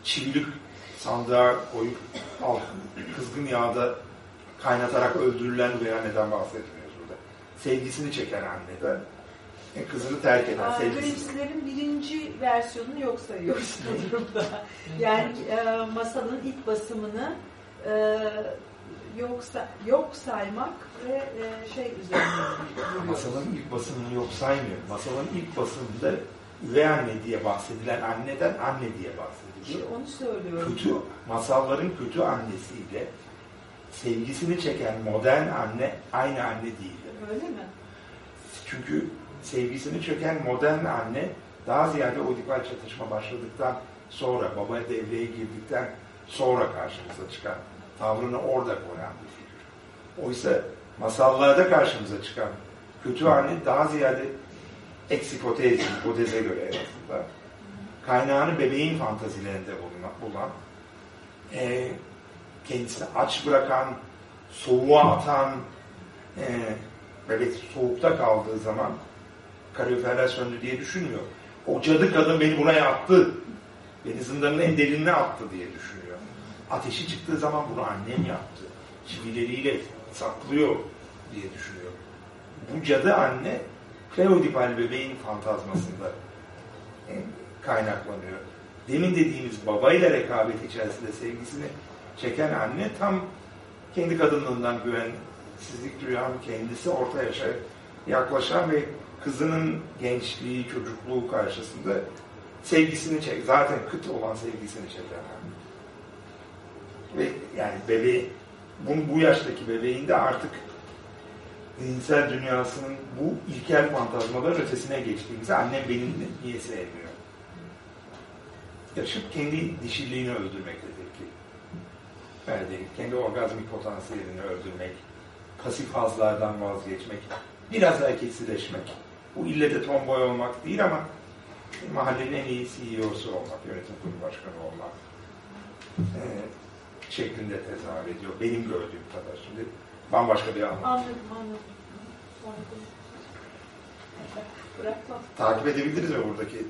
çivilik sandığa koyup al, kızgın yağda kaynatarak öldürülen üvey anneden bahsetmiyoruz burada. Sevgisini çeken anneden kızını terk eden sevgilisi. Birinci versiyonunu yok sayıyoruz bu durumda. Yani e, masalın ilk basımını e, yok, sa- yok saymak ve e, şey duruyoruz. Masalın ilk basımını yok saymıyor. Masalın ilk basımında üvey anne diye bahsedilen anneden anne diye İşte bahsediliyor. onu söylüyorum. Kötü, masalların kötü annesiyle sevgisini çeken modern anne aynı anne değildir. Öyle mi? Çünkü sevgisini çeken modern anne daha ziyade o çatışma başladıktan sonra, baba devreye girdikten sonra karşımıza çıkan, tavrını orada koyan bir figür. Oysa masallarda karşımıza çıkan kötü anne daha ziyade eksikotez, hipoteze göre en azından kaynağını bebeğin fantazilerinde bulan, e, kendisini aç bırakan, soğuğa atan, e, bebek soğukta kaldığı zaman kaloriferler söndü diye düşünmüyor. O cadı kadın beni buraya attı. Beni zindanın en derinine attı diye düşünüyor. Ateşi çıktığı zaman bunu annem yaptı. Çivileriyle saklıyor diye düşünüyor. Bu cadı anne Kleodipal bebeğin fantazmasında kaynaklanıyor. Demin dediğimiz babayla rekabet içerisinde sevgisini çeken anne tam kendi kadınlığından güvensizlik duyan, kendisi orta yaşa yaklaşan ve kızının gençliği, çocukluğu karşısında sevgisini çek, zaten kıt olan sevgisini anne. Ve yani bebeği, bu, bu yaştaki bebeğin de artık zihinsel dünyasının bu ilkel fantazmaların ötesine geçtiğimizi annem beni niye sevmiyor? Yaşıp kendi dişiliğini öldürmektedir ki. Yani kendi orgazmik potansiyelini öldürmek, pasif hazlardan vazgeçmek, biraz erkeksileşmek. Bu ille de tomboy olmak değil ama mahallenin en iyi CEO'su olmak, yönetim kurulu başkanı olmak e, şeklinde tezahür ediyor. Benim gördüğüm kadar. Şimdi bambaşka bir anlam. Anladım anladım. Bırakma. Takip edebiliriz mi buradaki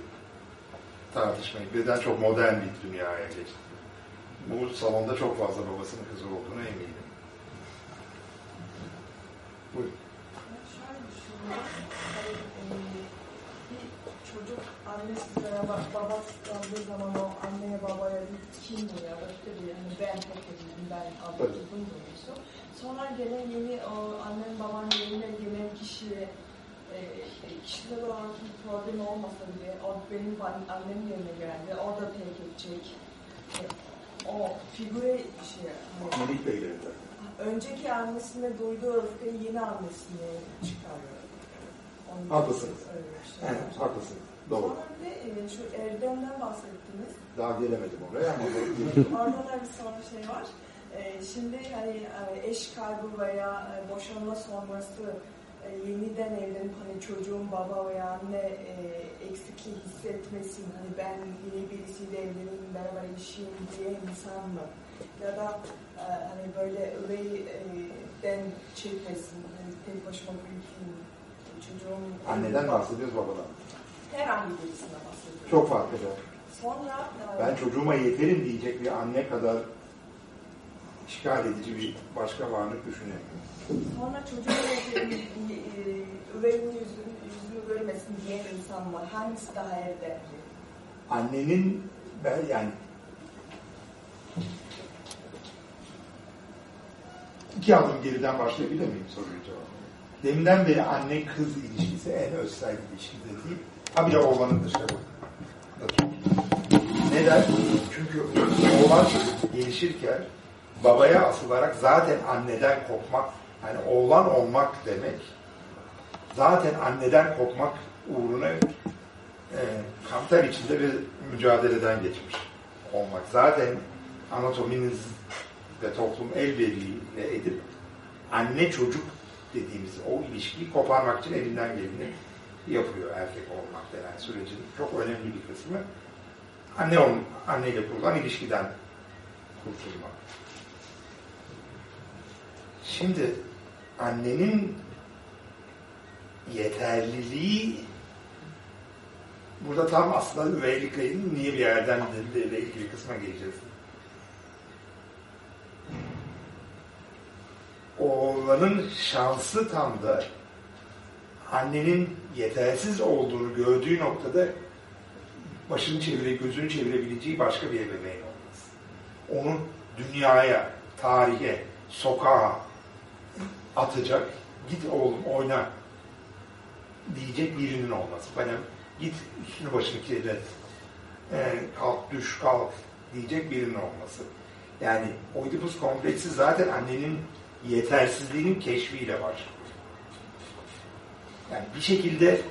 tartışmayı? Birden çok modern bir dünyaya geçti. Bu salonda çok fazla babasının kızı olduğuna eminim. Buyurun. Bir çocuk annesi veya ba- babası kaldığı zaman o anneye babaya bir kim bu ya öfke diye hani ben tek edildim ben aldatıldım duygusu. Sonra gelen yeni o annen baban yerine gelen kişiye e, kişisel olarak bir problem olmasa bile o benim an- annem yerine geldi o da terk edecek. E, o figüre şey Melik Bey'lerin de. önceki annesine duyduğu öfkeyi yeni annesine çıkarıyor. Haklısınız. Evet, haklısın. Doğru. Sonra bir de e, şu Erdem'den bahsettiniz. Daha gelemedim oraya ama Orada da bir sonra şey var. E, şimdi hani e, eş kaybı veya boşanma sonrası yeniden evlenip hani çocuğun baba veya anne eksikliği hissetmesin. Hani ben yeni birisiyle evleneyim, beraber yaşayayım diye insan mı? Ya da hani böyle öveyden çekmesin. Hani tek başıma büyüteyim. Anneden bahsediyoruz babadan. herhangi birisine bahsediyorum. Çok fark eder. Sonra e, Ben çocuğuma yeterim diyecek bir anne kadar işgal edici bir başka varlık düşünemiyorum. Sonra çocuğun e, üveyin yüzünü, yüzünü görmesin diyen insan var. Hangisi daha erdemli? Annenin ben yani iki adım geriden başlayabilir miyim soruyu cevabı? Deminden beri anne kız ilişkisi en özsel ilişkide değil. Ha bir de oğlanın dışarı. Neden? Çünkü oğlan gelişirken babaya asılarak zaten anneden kopmak, yani oğlan olmak demek zaten anneden kopmak uğruna e, kanter içinde bir mücadeleden geçmiş olmak. Zaten anatominiz ve toplum el birliğiyle edip anne çocuk dediğimiz o ilişkiyi koparmak için elinden geleni yapıyor erkek olmak denen sürecin çok önemli bir kısmı. Anne ol, anneyle kurulan ilişkiden kurtulmak. Şimdi annenin yeterliliği burada tam aslında üveylik ayının niye bir yerden ile ilgili kısma geleceğiz. Oğlanın şansı tam da annenin yetersiz olduğunu gördüğü noktada başını çevire, gözünü çevirebileceği başka bir ebeveyn olmaz. Onun dünyaya, tarihe, sokağa atacak, git oğlum oyna diyecek birinin olması. Bana git üstünü başını kirlet, e, kalk düş kalk diyecek birinin olması. Yani Oedipus kompleksi zaten annenin yetersizliğinin keşfiyle var. Yani bir şekilde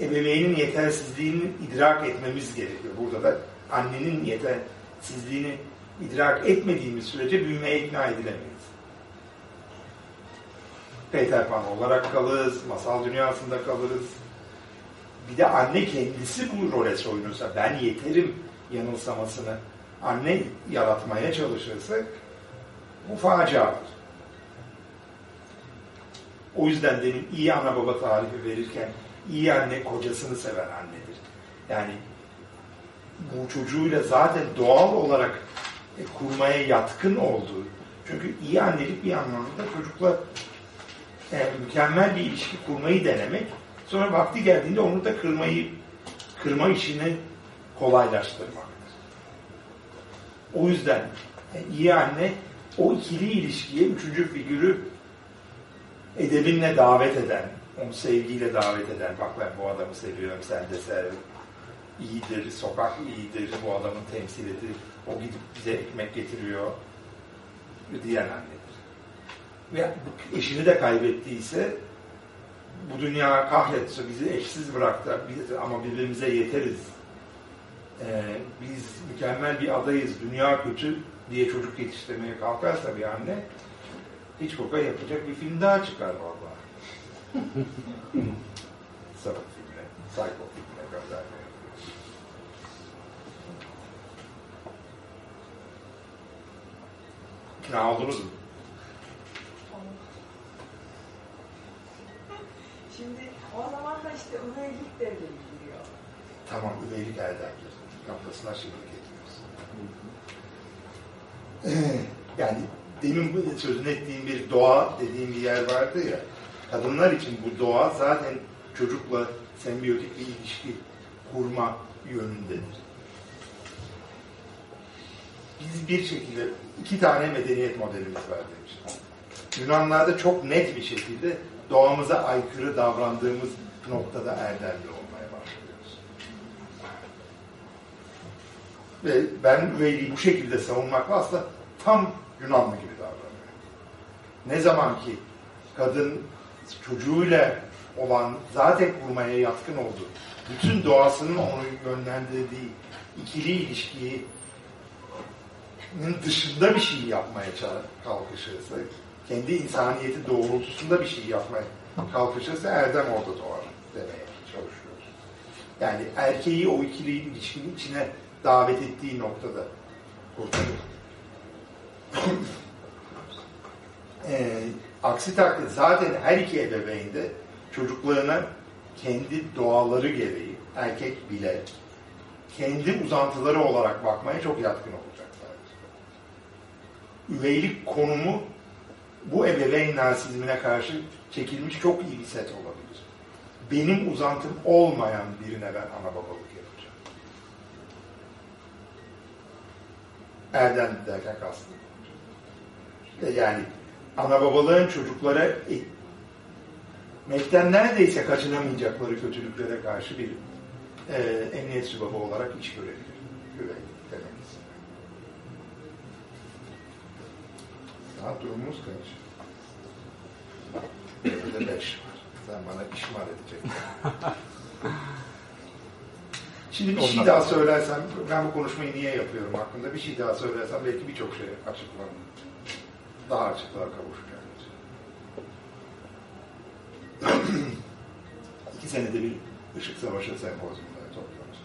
ebeveynin yetersizliğini idrak etmemiz gerekiyor. Burada da annenin yetersizliğini idrak etmediğimiz sürece büyümeye ikna edilemeyiz. Peter Pan olarak kalırız, masal dünyasında kalırız. Bir de anne kendisi bu role soyunursa, ben yeterim yanılsamasını anne yaratmaya çalışırsa bu faciadır. O yüzden demin iyi ana baba tarifi verirken iyi anne kocasını seven annedir. Yani bu çocuğuyla zaten doğal olarak e, kurmaya yatkın olduğu. Çünkü iyi annelik bir anlamda çocukla e, mükemmel bir ilişki kurmayı denemek, sonra vakti geldiğinde onu da kırmayı, kırma işini kolaylaştırmaktır. O yüzden e, iyi anne o ikili ilişkiye üçüncü figürü edebinle davet eden, onu sevgiyle davet eden, bak ben bu adamı seviyorum, sen de sev, iyidir, sokak iyidir, bu adamın temsil edir, o gidip bize ekmek getiriyor diyen annedir. Ve eşini de kaybettiyse bu dünya kahretse, bizi eşsiz bıraktı biz, ama birbirimize yeteriz. Ee, biz mükemmel bir adayız, dünya kötü diye çocuk yetiştirmeye kalkarsa bir anne hiç koka yapacak bir film daha çıkar vallahi. Sapık filmine, psycho filmine kadar. İkna oldunuz mu? Şimdi o zaman da işte üveylik devreye giriyor. Tamam, üveylik erdemdir. Noktasına şimdi getiriyoruz. Ee, yani demin sözünü ettiğim bir doğa dediğim bir yer vardı ya, kadınlar için bu doğa zaten çocukla sembiyotik bir ilişki kurma yönündedir. Biz bir şekilde iki tane medeniyet modelimiz var demiştim. Yunanlarda çok net bir şekilde doğamıza aykırı davrandığımız noktada erdemli olmaya başlıyoruz. Ve ben üveyliği bu şekilde savunmakla aslında tam Yunanlı gibi davranıyor. Ne zaman ki kadın çocuğuyla olan zaten kurmaya yatkın oldu. Bütün doğasının onu yönlendirdiği ikili ilişkiyi dışında bir şey yapmaya kalkışırsa, kendi insaniyeti doğrultusunda bir şey yapmaya kalkışırsa erdem orada doğar demeye çalışıyoruz. Yani erkeği o ikili ilişkinin içine davet ettiği noktada kurtarır. E, aksi takdirde zaten her iki ebeveyn de çocuklarına kendi doğaları gereği erkek bile kendi uzantıları olarak bakmaya çok yatkın olacaklardır. Üveylik konumu bu ebeveyn narsizmine karşı çekilmiş çok iyi bir set olabilir. Benim uzantım olmayan birine ben ana babalık yapacağım. Erdem derken kastım. Yani ana babalığın çocuklara etmekten neredeyse kaçınamayacakları kötülüklere karşı bir e, emniyet sübabı olarak iş görebilir. Güvenlik dememiz. Saat durumumuz kaç? Evde beş var. Sen bana işmal edeceksin. Şimdi bir şey daha söylersem, ben bu konuşmayı niye yapıyorum hakkında bir şey daha söylersem belki birçok şey açıklanır. Daha açıklığa kavuşacaktır. İki senede bir Işık Savaşı sempozyumları topluyoruz.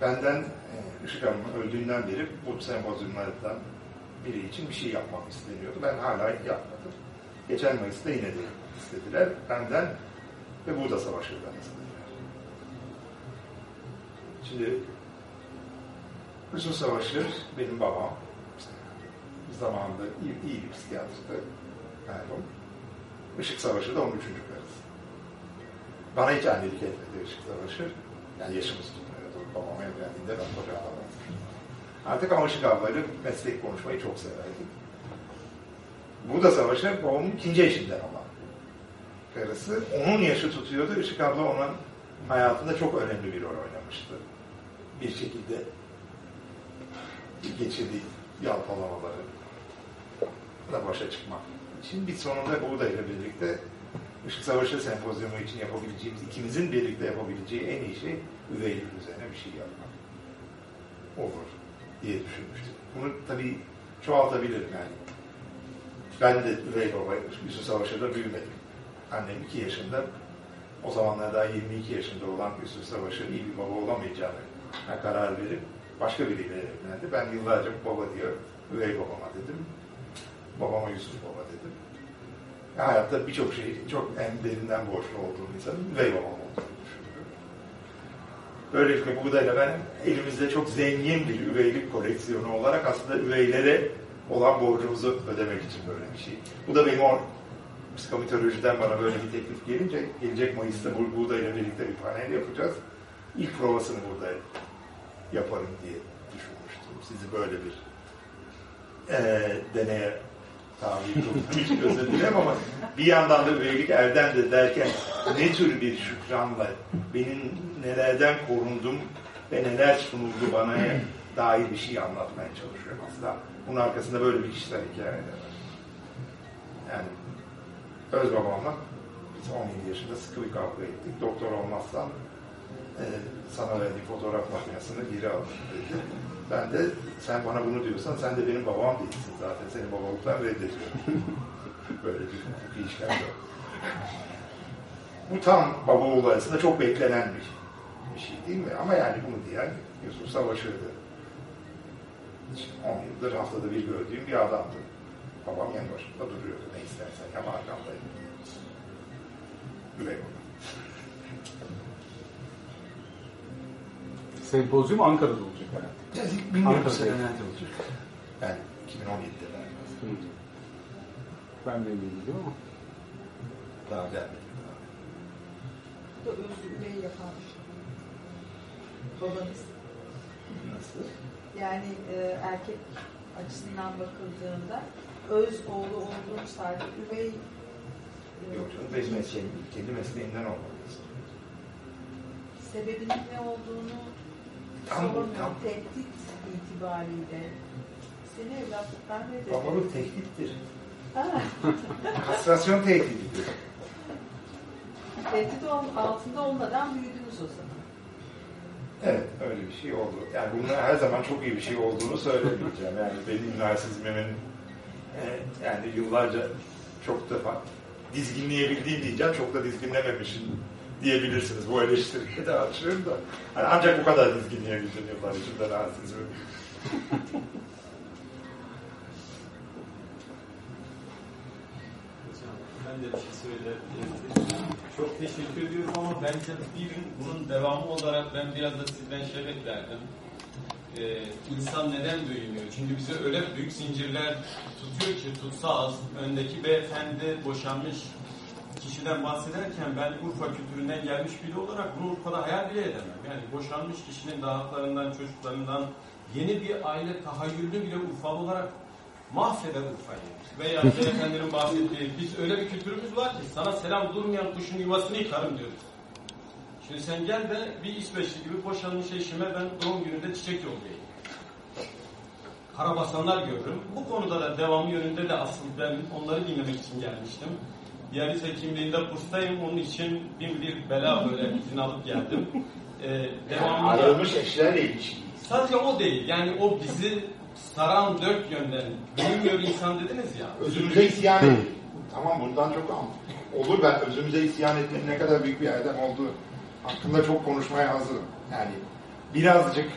Benden e, Işık Hanım öldüğünden beri bu sempozyumlardan biri için bir şey yapmam isteniyordu. Ben hala yapmadım. Geçen Mayıs'ta yine de istediler. Benden ve burada savaşırdan istediler. Şimdi Işık Savaşı benim babam. Zamanında iyi, iyi bir psikiyatristı. Merhum. Işık Savaşı da 13. karısı. Bana hiç annelik etmedi Işık Savaşı. Yani yaşımız tutmuyordu. Babam evlendiğinde ben koca adamım. Artık ama Işık ablayla meslek konuşmayı çok severdim. Bu da Savaşı babamın ikinci eşinden ama karısı. Onun yaşı tutuyordu. Işık abla onun hayatında çok önemli bir rol oynamıştı. Bir şekilde geçirdiği yalpalamaları da başa çıkmak için bir sonunda Buğda ile birlikte Işık Savaşı Sempozyumu için yapabileceğimiz, ikimizin birlikte yapabileceği en iyi şey üveylik üzerine bir şey yapmak. Olur diye düşünmüştük. Bunu tabii çoğaltabilirim yani. Ben de üvey baba, Yusuf Savaşı'da büyümedim. Annem iki yaşında, o zamanlar daha 22 yaşında olan Yusuf Savaşı iyi bir baba olamayacağını karar verip başka biriyle evlendi. Ben yıllarca baba diyor, üvey babama dedim. Babama Yusuf baba dedim. Hayatta birçok şey çok en derinden borçlu olduğum insanın üvey babam olduğunu düşünüyorum. Böylelikle buğdayla ben elimizde çok zengin bir üveylik koleksiyonu olarak aslında üveylere olan borcumuzu ödemek için böyle bir şey. Bu da benim o psikomitolojiden bana böyle bir teklif gelince gelecek Mayıs'ta bu buğdayla birlikte bir panel yapacağız. İlk provasını burada yaparım diye düşünmüştüm. Sizi böyle bir eee deneye tabi tuttuğum için özür dilerim ama bir yandan da üyelik erdem de derken ne tür bir şükranla benim nelerden korundum ve neler sunuldu bana dair bir şey anlatmaya çalışıyorum. Aslında bunun arkasında böyle bir kişisel hikaye var. Yani öz babamla biz 17 yaşında sıkı bir kavga ettik. Doktor olmazsan e, sana verdiğim fotoğraf makinesini geri alın dedi. Ben de sen bana bunu diyorsan sen de benim babam değilsin zaten. Seni babalıktan reddediyorum. Böyle bir hukuki işlem yok. Bu tam baba oğlu arasında çok beklenen bir, şey değil mi? Ama yani bunu diyen Yusuf Savaşı'ydı. 10 yıldır haftada bir gördüğüm bir adamdı. Babam yan başında duruyordu. Ne istersen yap arkamdayım. Üvey baba. Sempozyum Ankara'da olacak herhalde. Bilmiyorum Ankara'da. sene nerede olacak. Yani 2017'de ben. Hı. Ben de değilim ama. Daha gelmedi. Bu da özgürlüğü yapan babanız. Nasıl? Yani e, erkek açısından bakıldığında öz oğlu olduğunu sadece üvey e, Yok canım, benim mesleğim, kendi mesleğimden olmalıyız. sebebinin ne olduğunu Tam- sormuyorum. tam. Tehdit itibariyle. Seni evlatlıktan reddediyor. Babalık tehdittir. Kastrasyon tehdididir. tehdit altında olmadan büyüdünüz o zaman. Evet, öyle bir şey oldu. Yani bunun her zaman çok iyi bir şey olduğunu söylemeyeceğim. Yani benim narsizmimin e, yani yıllarca çok defa dizginleyebildiğim diyeceğim, çok da dizginlememişim diyebilirsiniz. Bu eleştiriye de açıyorum da. Yani ancak bu kadar dizginleyebildim yıllar içinde narsizmi. Hocam ben de bir şey söyleyebilirim. Çok teşekkür ediyorum ama bence bir gün bunun devamı olarak ben biraz da sizden şey beklerdim. Ee, insan neden bölünüyor? Çünkü bize öyle büyük zincirler tutuyor ki tutsa az. Öndeki beyefendi boşanmış kişiden bahsederken ben Urfa kültüründen gelmiş biri olarak bunu Urfa'da hayal bile edemem. Yani boşanmış kişinin daha haklarından, çocuklarından yeni bir aile tahayyülünü bile Urfalı olarak mahveder Urfa'yı. Veya beyefendinin bahsettiği, biz öyle bir kültürümüz var ki sana selam durmayan kuşun yuvasını yıkarım diyoruz. Şimdi sen gel de bir İsveçli gibi boşanmış eşime ben doğum gününde çiçek yollayayım. Karabasanlar görürüm. Bu konuda da devamı yönünde de asıl ben onları dinlemek için gelmiştim. Diyalis hekimliğinde kurstayım. Onun için bin bir bela böyle izin alıp geldim. Ee, devamında... Ayrılmış eşlerle ilişki. Sadece o değil. Yani o bizi saran dört yönden bilmiyor insan dediniz ya. Özümüze isyan edelim. Tamam bundan çok am. Olur ben özümüze isyan etmenin ne kadar büyük bir erdem olduğu hakkında çok konuşmaya hazırım. Yani birazcık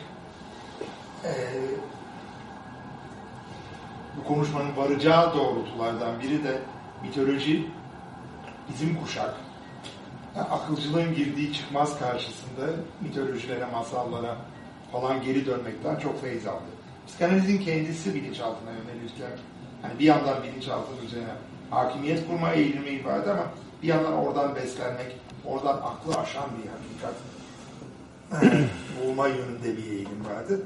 eee, bu konuşmanın varacağı doğrultulardan biri de mitoloji bizim kuşak akılcılığın girdiği çıkmaz karşısında mitolojilere, masallara falan geri dönmekten çok feyiz aldı. Psikanalizin kendisi bilinçaltına yönelirken Yani bir yandan bilinçaltı üzerine hakimiyet kurma eğilimi vardı ama bir yandan oradan beslenmek, oradan aklı aşan bir hakikat bulma yönünde bir eğilim vardı.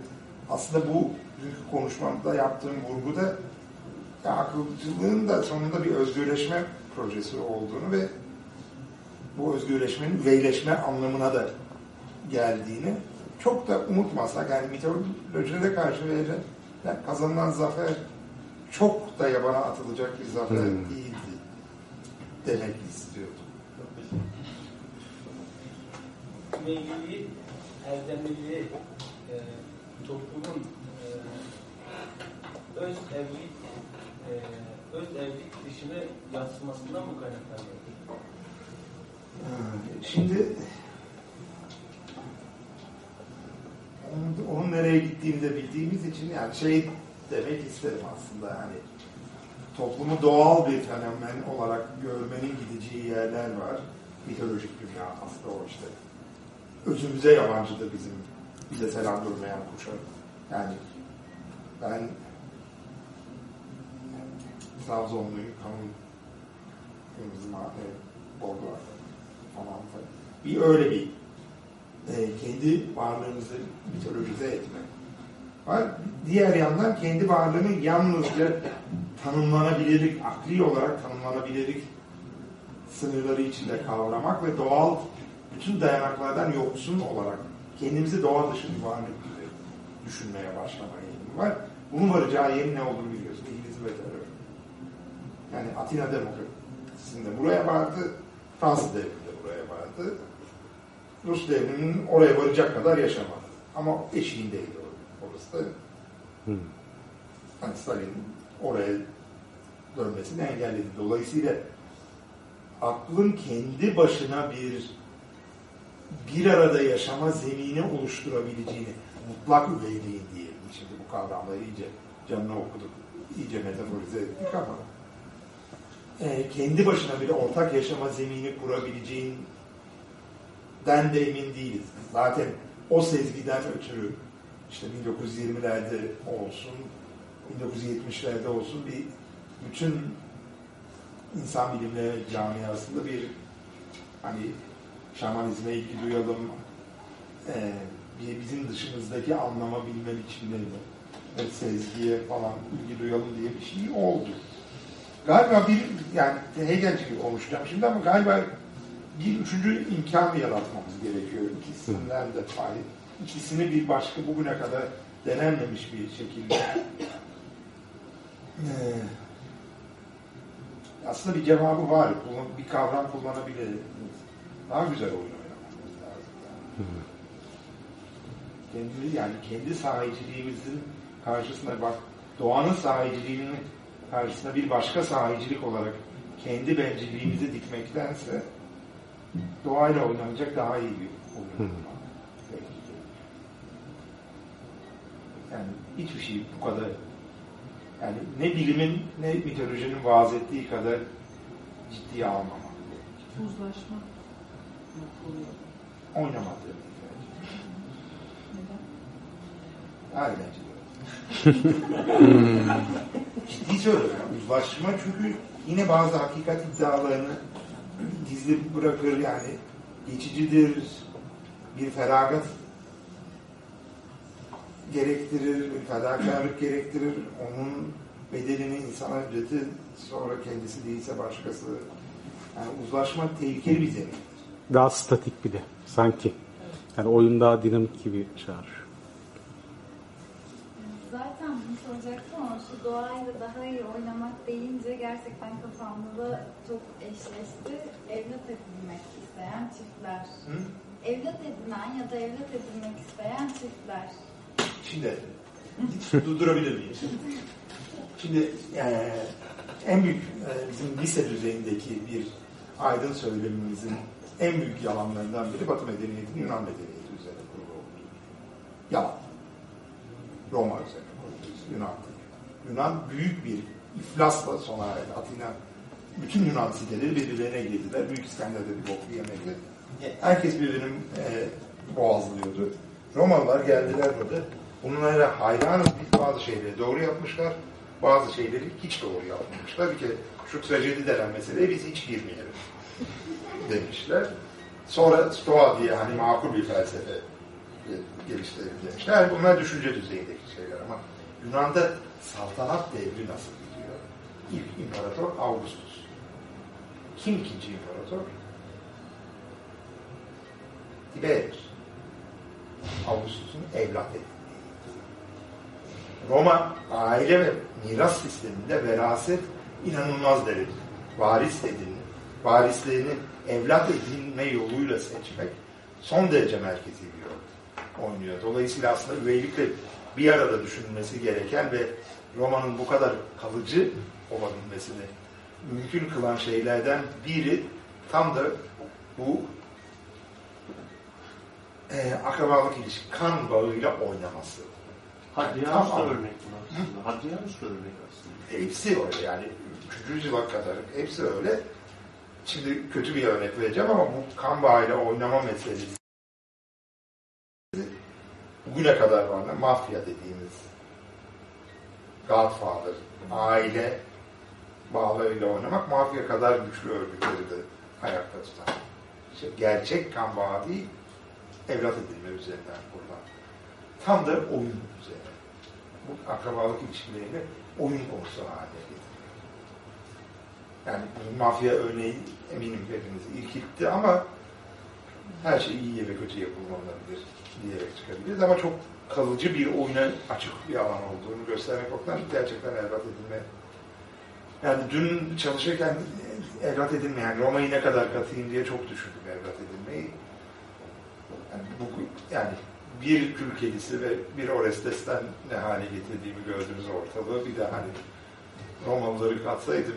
Aslında bu dünkü konuşmamda yaptığım vurguda ya akılcılığın da sonunda bir özgürleşme projesi olduğunu ve bu özgürleşmenin üveyleşme anlamına da geldiğini çok da unutmasak yani mitolojide karşı verilen yani kazanılan zafer çok da yabana atılacak bir zafer Hmm. değildi demek istiyordum. Mevliliği, erdemliliği, e, toplumun e, öz evlilik, e, öz evlilik dışına yansımasından mı kaynaklanıyor? Şimdi onun, onun nereye gittiğini de bildiğimiz için yani şey demek isterim aslında yani toplumu doğal bir fenomen olarak görmenin gideceği yerler var. Mitolojik dünya aslında o işte. Özümüze yabancıdır bizim bize selam durmayan kuşak. Yani ben Kırmızı mavi, bordo var falan falan. Bir öyle bir e, kendi varlığımızı mitolojize etme var. Diğer yandan kendi varlığını yalnızca tanımlanabilirlik, akli olarak tanımlanabilirlik sınırları içinde kavramak ve doğal bütün dayanaklardan yoksun olarak kendimizi doğa dışı bir varlık gibi düşünmeye başlama eğilimi var. Bunun varacağı yerin ne olduğunu biliyoruz. Yani Atina demokrasisinde buraya vardı, Fransız devrinde buraya vardı. Rus devriminin oraya varacak kadar yaşamadı. Ama eşiğindeydi orası da. Hmm. Yani Stalin oraya dönmesini engelledi. Dolayısıyla aklın kendi başına bir bir arada yaşama zemini oluşturabileceğini mutlak üveyliğin diyelim. Şimdi bu kavramları iyice canına okuduk, iyice metaforize ettik ama e, kendi başına bir ortak yaşama zemini kurabileceğin den de emin değiliz. Zaten o sezgiden ötürü işte 1920'lerde olsun, 1970'lerde olsun bir bütün insan bilimleri camiasında bir hani şamanizme ilgi duyalım, e, bizim dışımızdaki anlama bilme biçimlerine ve sezgiye falan ilgi duyalım diye bir şey oldu. Galiba bir, yani Hegelci gibi konuşacağım şimdi ama galiba bir üçüncü imkan yaratmamız gerekiyor ikisinden de pay. İkisini bir başka bugüne kadar denenmemiş bir şekilde ee, aslında bir cevabı var. Bir kavram kullanabiliriz. Daha güzel oyun oynamamız lazım. Yani. Kendi, yani kendi sahiciliğimizin karşısına bak, doğanın sahiciliğinin karşısına bir başka sahicilik olarak kendi bencilliğimizi dikmektense doğayla oynanacak daha iyi bir oyun. Hı. Belki de. Yani hiçbir şey bu kadar yani ne bilimin ne mitolojinin vaaz ettiği kadar ciddiye almamak. Uzlaşma oluyor. Oynamadı. Neden? Ciddi söylüyorum. Uzlaşma çünkü yine bazı hakikat iddialarını gizli bırakır yani geçicidir, bir feragat gerektirir, bir fedakarlık gerektirir. Onun bedelini insana ücreti sonra kendisi değilse başkası. Yani uzlaşma tehlikeli bir zemin. Daha statik bir de sanki. Yani oyun daha dinamik gibi çağrışıyor. Soracaktım ama şu doğayla daha iyi oynamak deyince gerçekten kafamda çok eşleşti. Evlat edinmek isteyen çiftler. Hı? Evlat edinen ya da evlat edinmek isteyen çiftler. Şimdi durdurabilir miyim? Şimdi eee, en büyük eee, bizim lise düzeyindeki bir aydın söylemimizin en büyük yalanlarından biri Batı medeniyetinin Yunan medeniyeti üzerine kurulu olduğu. Yalan. Roma üzerine kurulu. Yunan büyük bir iflasla sona erdi. Atina bütün Yunan siteleri birbirlerine girdiler. Büyük İskender'de bir bok yemedi. Herkes birbirini e, boğazlıyordu. Romalılar geldiler burada. Bunlara hayranız bir bazı şeyleri doğru yapmışlar. bazı şeyleri hiç doğru yapmamışlar. Bir kere şu trajedi denen meseleye biz hiç girmeyelim demişler. Sonra Stoa diye hani makul bir felsefe geliştirelim demişler. Bunlar düşünce düzeyindeki şeyler Yunan'da saltanat devri nasıl gidiyor? İlk imparator Augustus. Kim ikinci imparator? Tiberius. Augustus'un evlat. Roma aile ve miras sisteminde veraset inanılmaz derecede. Varis edinme, varislerini evlat edinme yoluyla seçmek son derece merkezi bir rol oynuyor. Dolayısıyla aslında üveylikle bir arada düşünülmesi gereken ve Roma'nın bu kadar kalıcı olabilmesini mümkün kılan şeylerden biri tam da bu e, akrabalık ilişki, kan bağıyla oynaması. Hadrianus da Tamam. örnek aslında. Hadrianus da örnek aslında. Hepsi öyle yani. 3. yüzyıla kadar hepsi öyle. Şimdi kötü bir örnek vereceğim ama bu kan bağıyla oynama meselesi bugüne kadar var. Mafya dediğimiz Godfather, aile bağlarıyla oynamak mafya kadar güçlü örgütleri de ayakta tutar. İşte gerçek kan bağı değil, evlat edinme üzerinden kurulan. Tam da oyun üzerine. Bu akrabalık ilişkilerini oyun konusu haline getiriyor. Yani mafya örneği eminim hepiniz irkiltti ama her şey iyiye ve kötüye kullanılabilir diyerek çıkabiliriz ama çok kalıcı bir oyuna açık bir alan olduğunu göstermek bakımından gerçekten evlat edinme. Yani dün çalışırken evlat edinme, yani Roma'yı ne kadar katayım diye çok düşündüm evlat edinmeyi. Yani, bu, yani bir kül kedisi ve bir Orestes'ten ne hale getirdiğimi gördünüz ortalığı. Bir de hani Romalıları katsaydım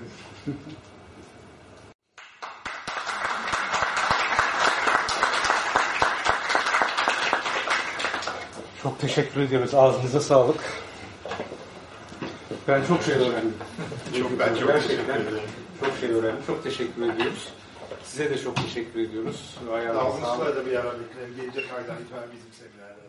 Çok teşekkür ediyoruz. Ağzınıza sağlık. Ben çok şey öğrendim. Çok, ben çok Gerçekten teşekkür ederim. Çok şey öğrendim. Çok teşekkür ediyoruz. Size de çok teşekkür ediyoruz. Ayağınıza sağlık. Davranışlara da bir ara bekleyelim. Gelecek aydan itibaren bizim seminerlerde var.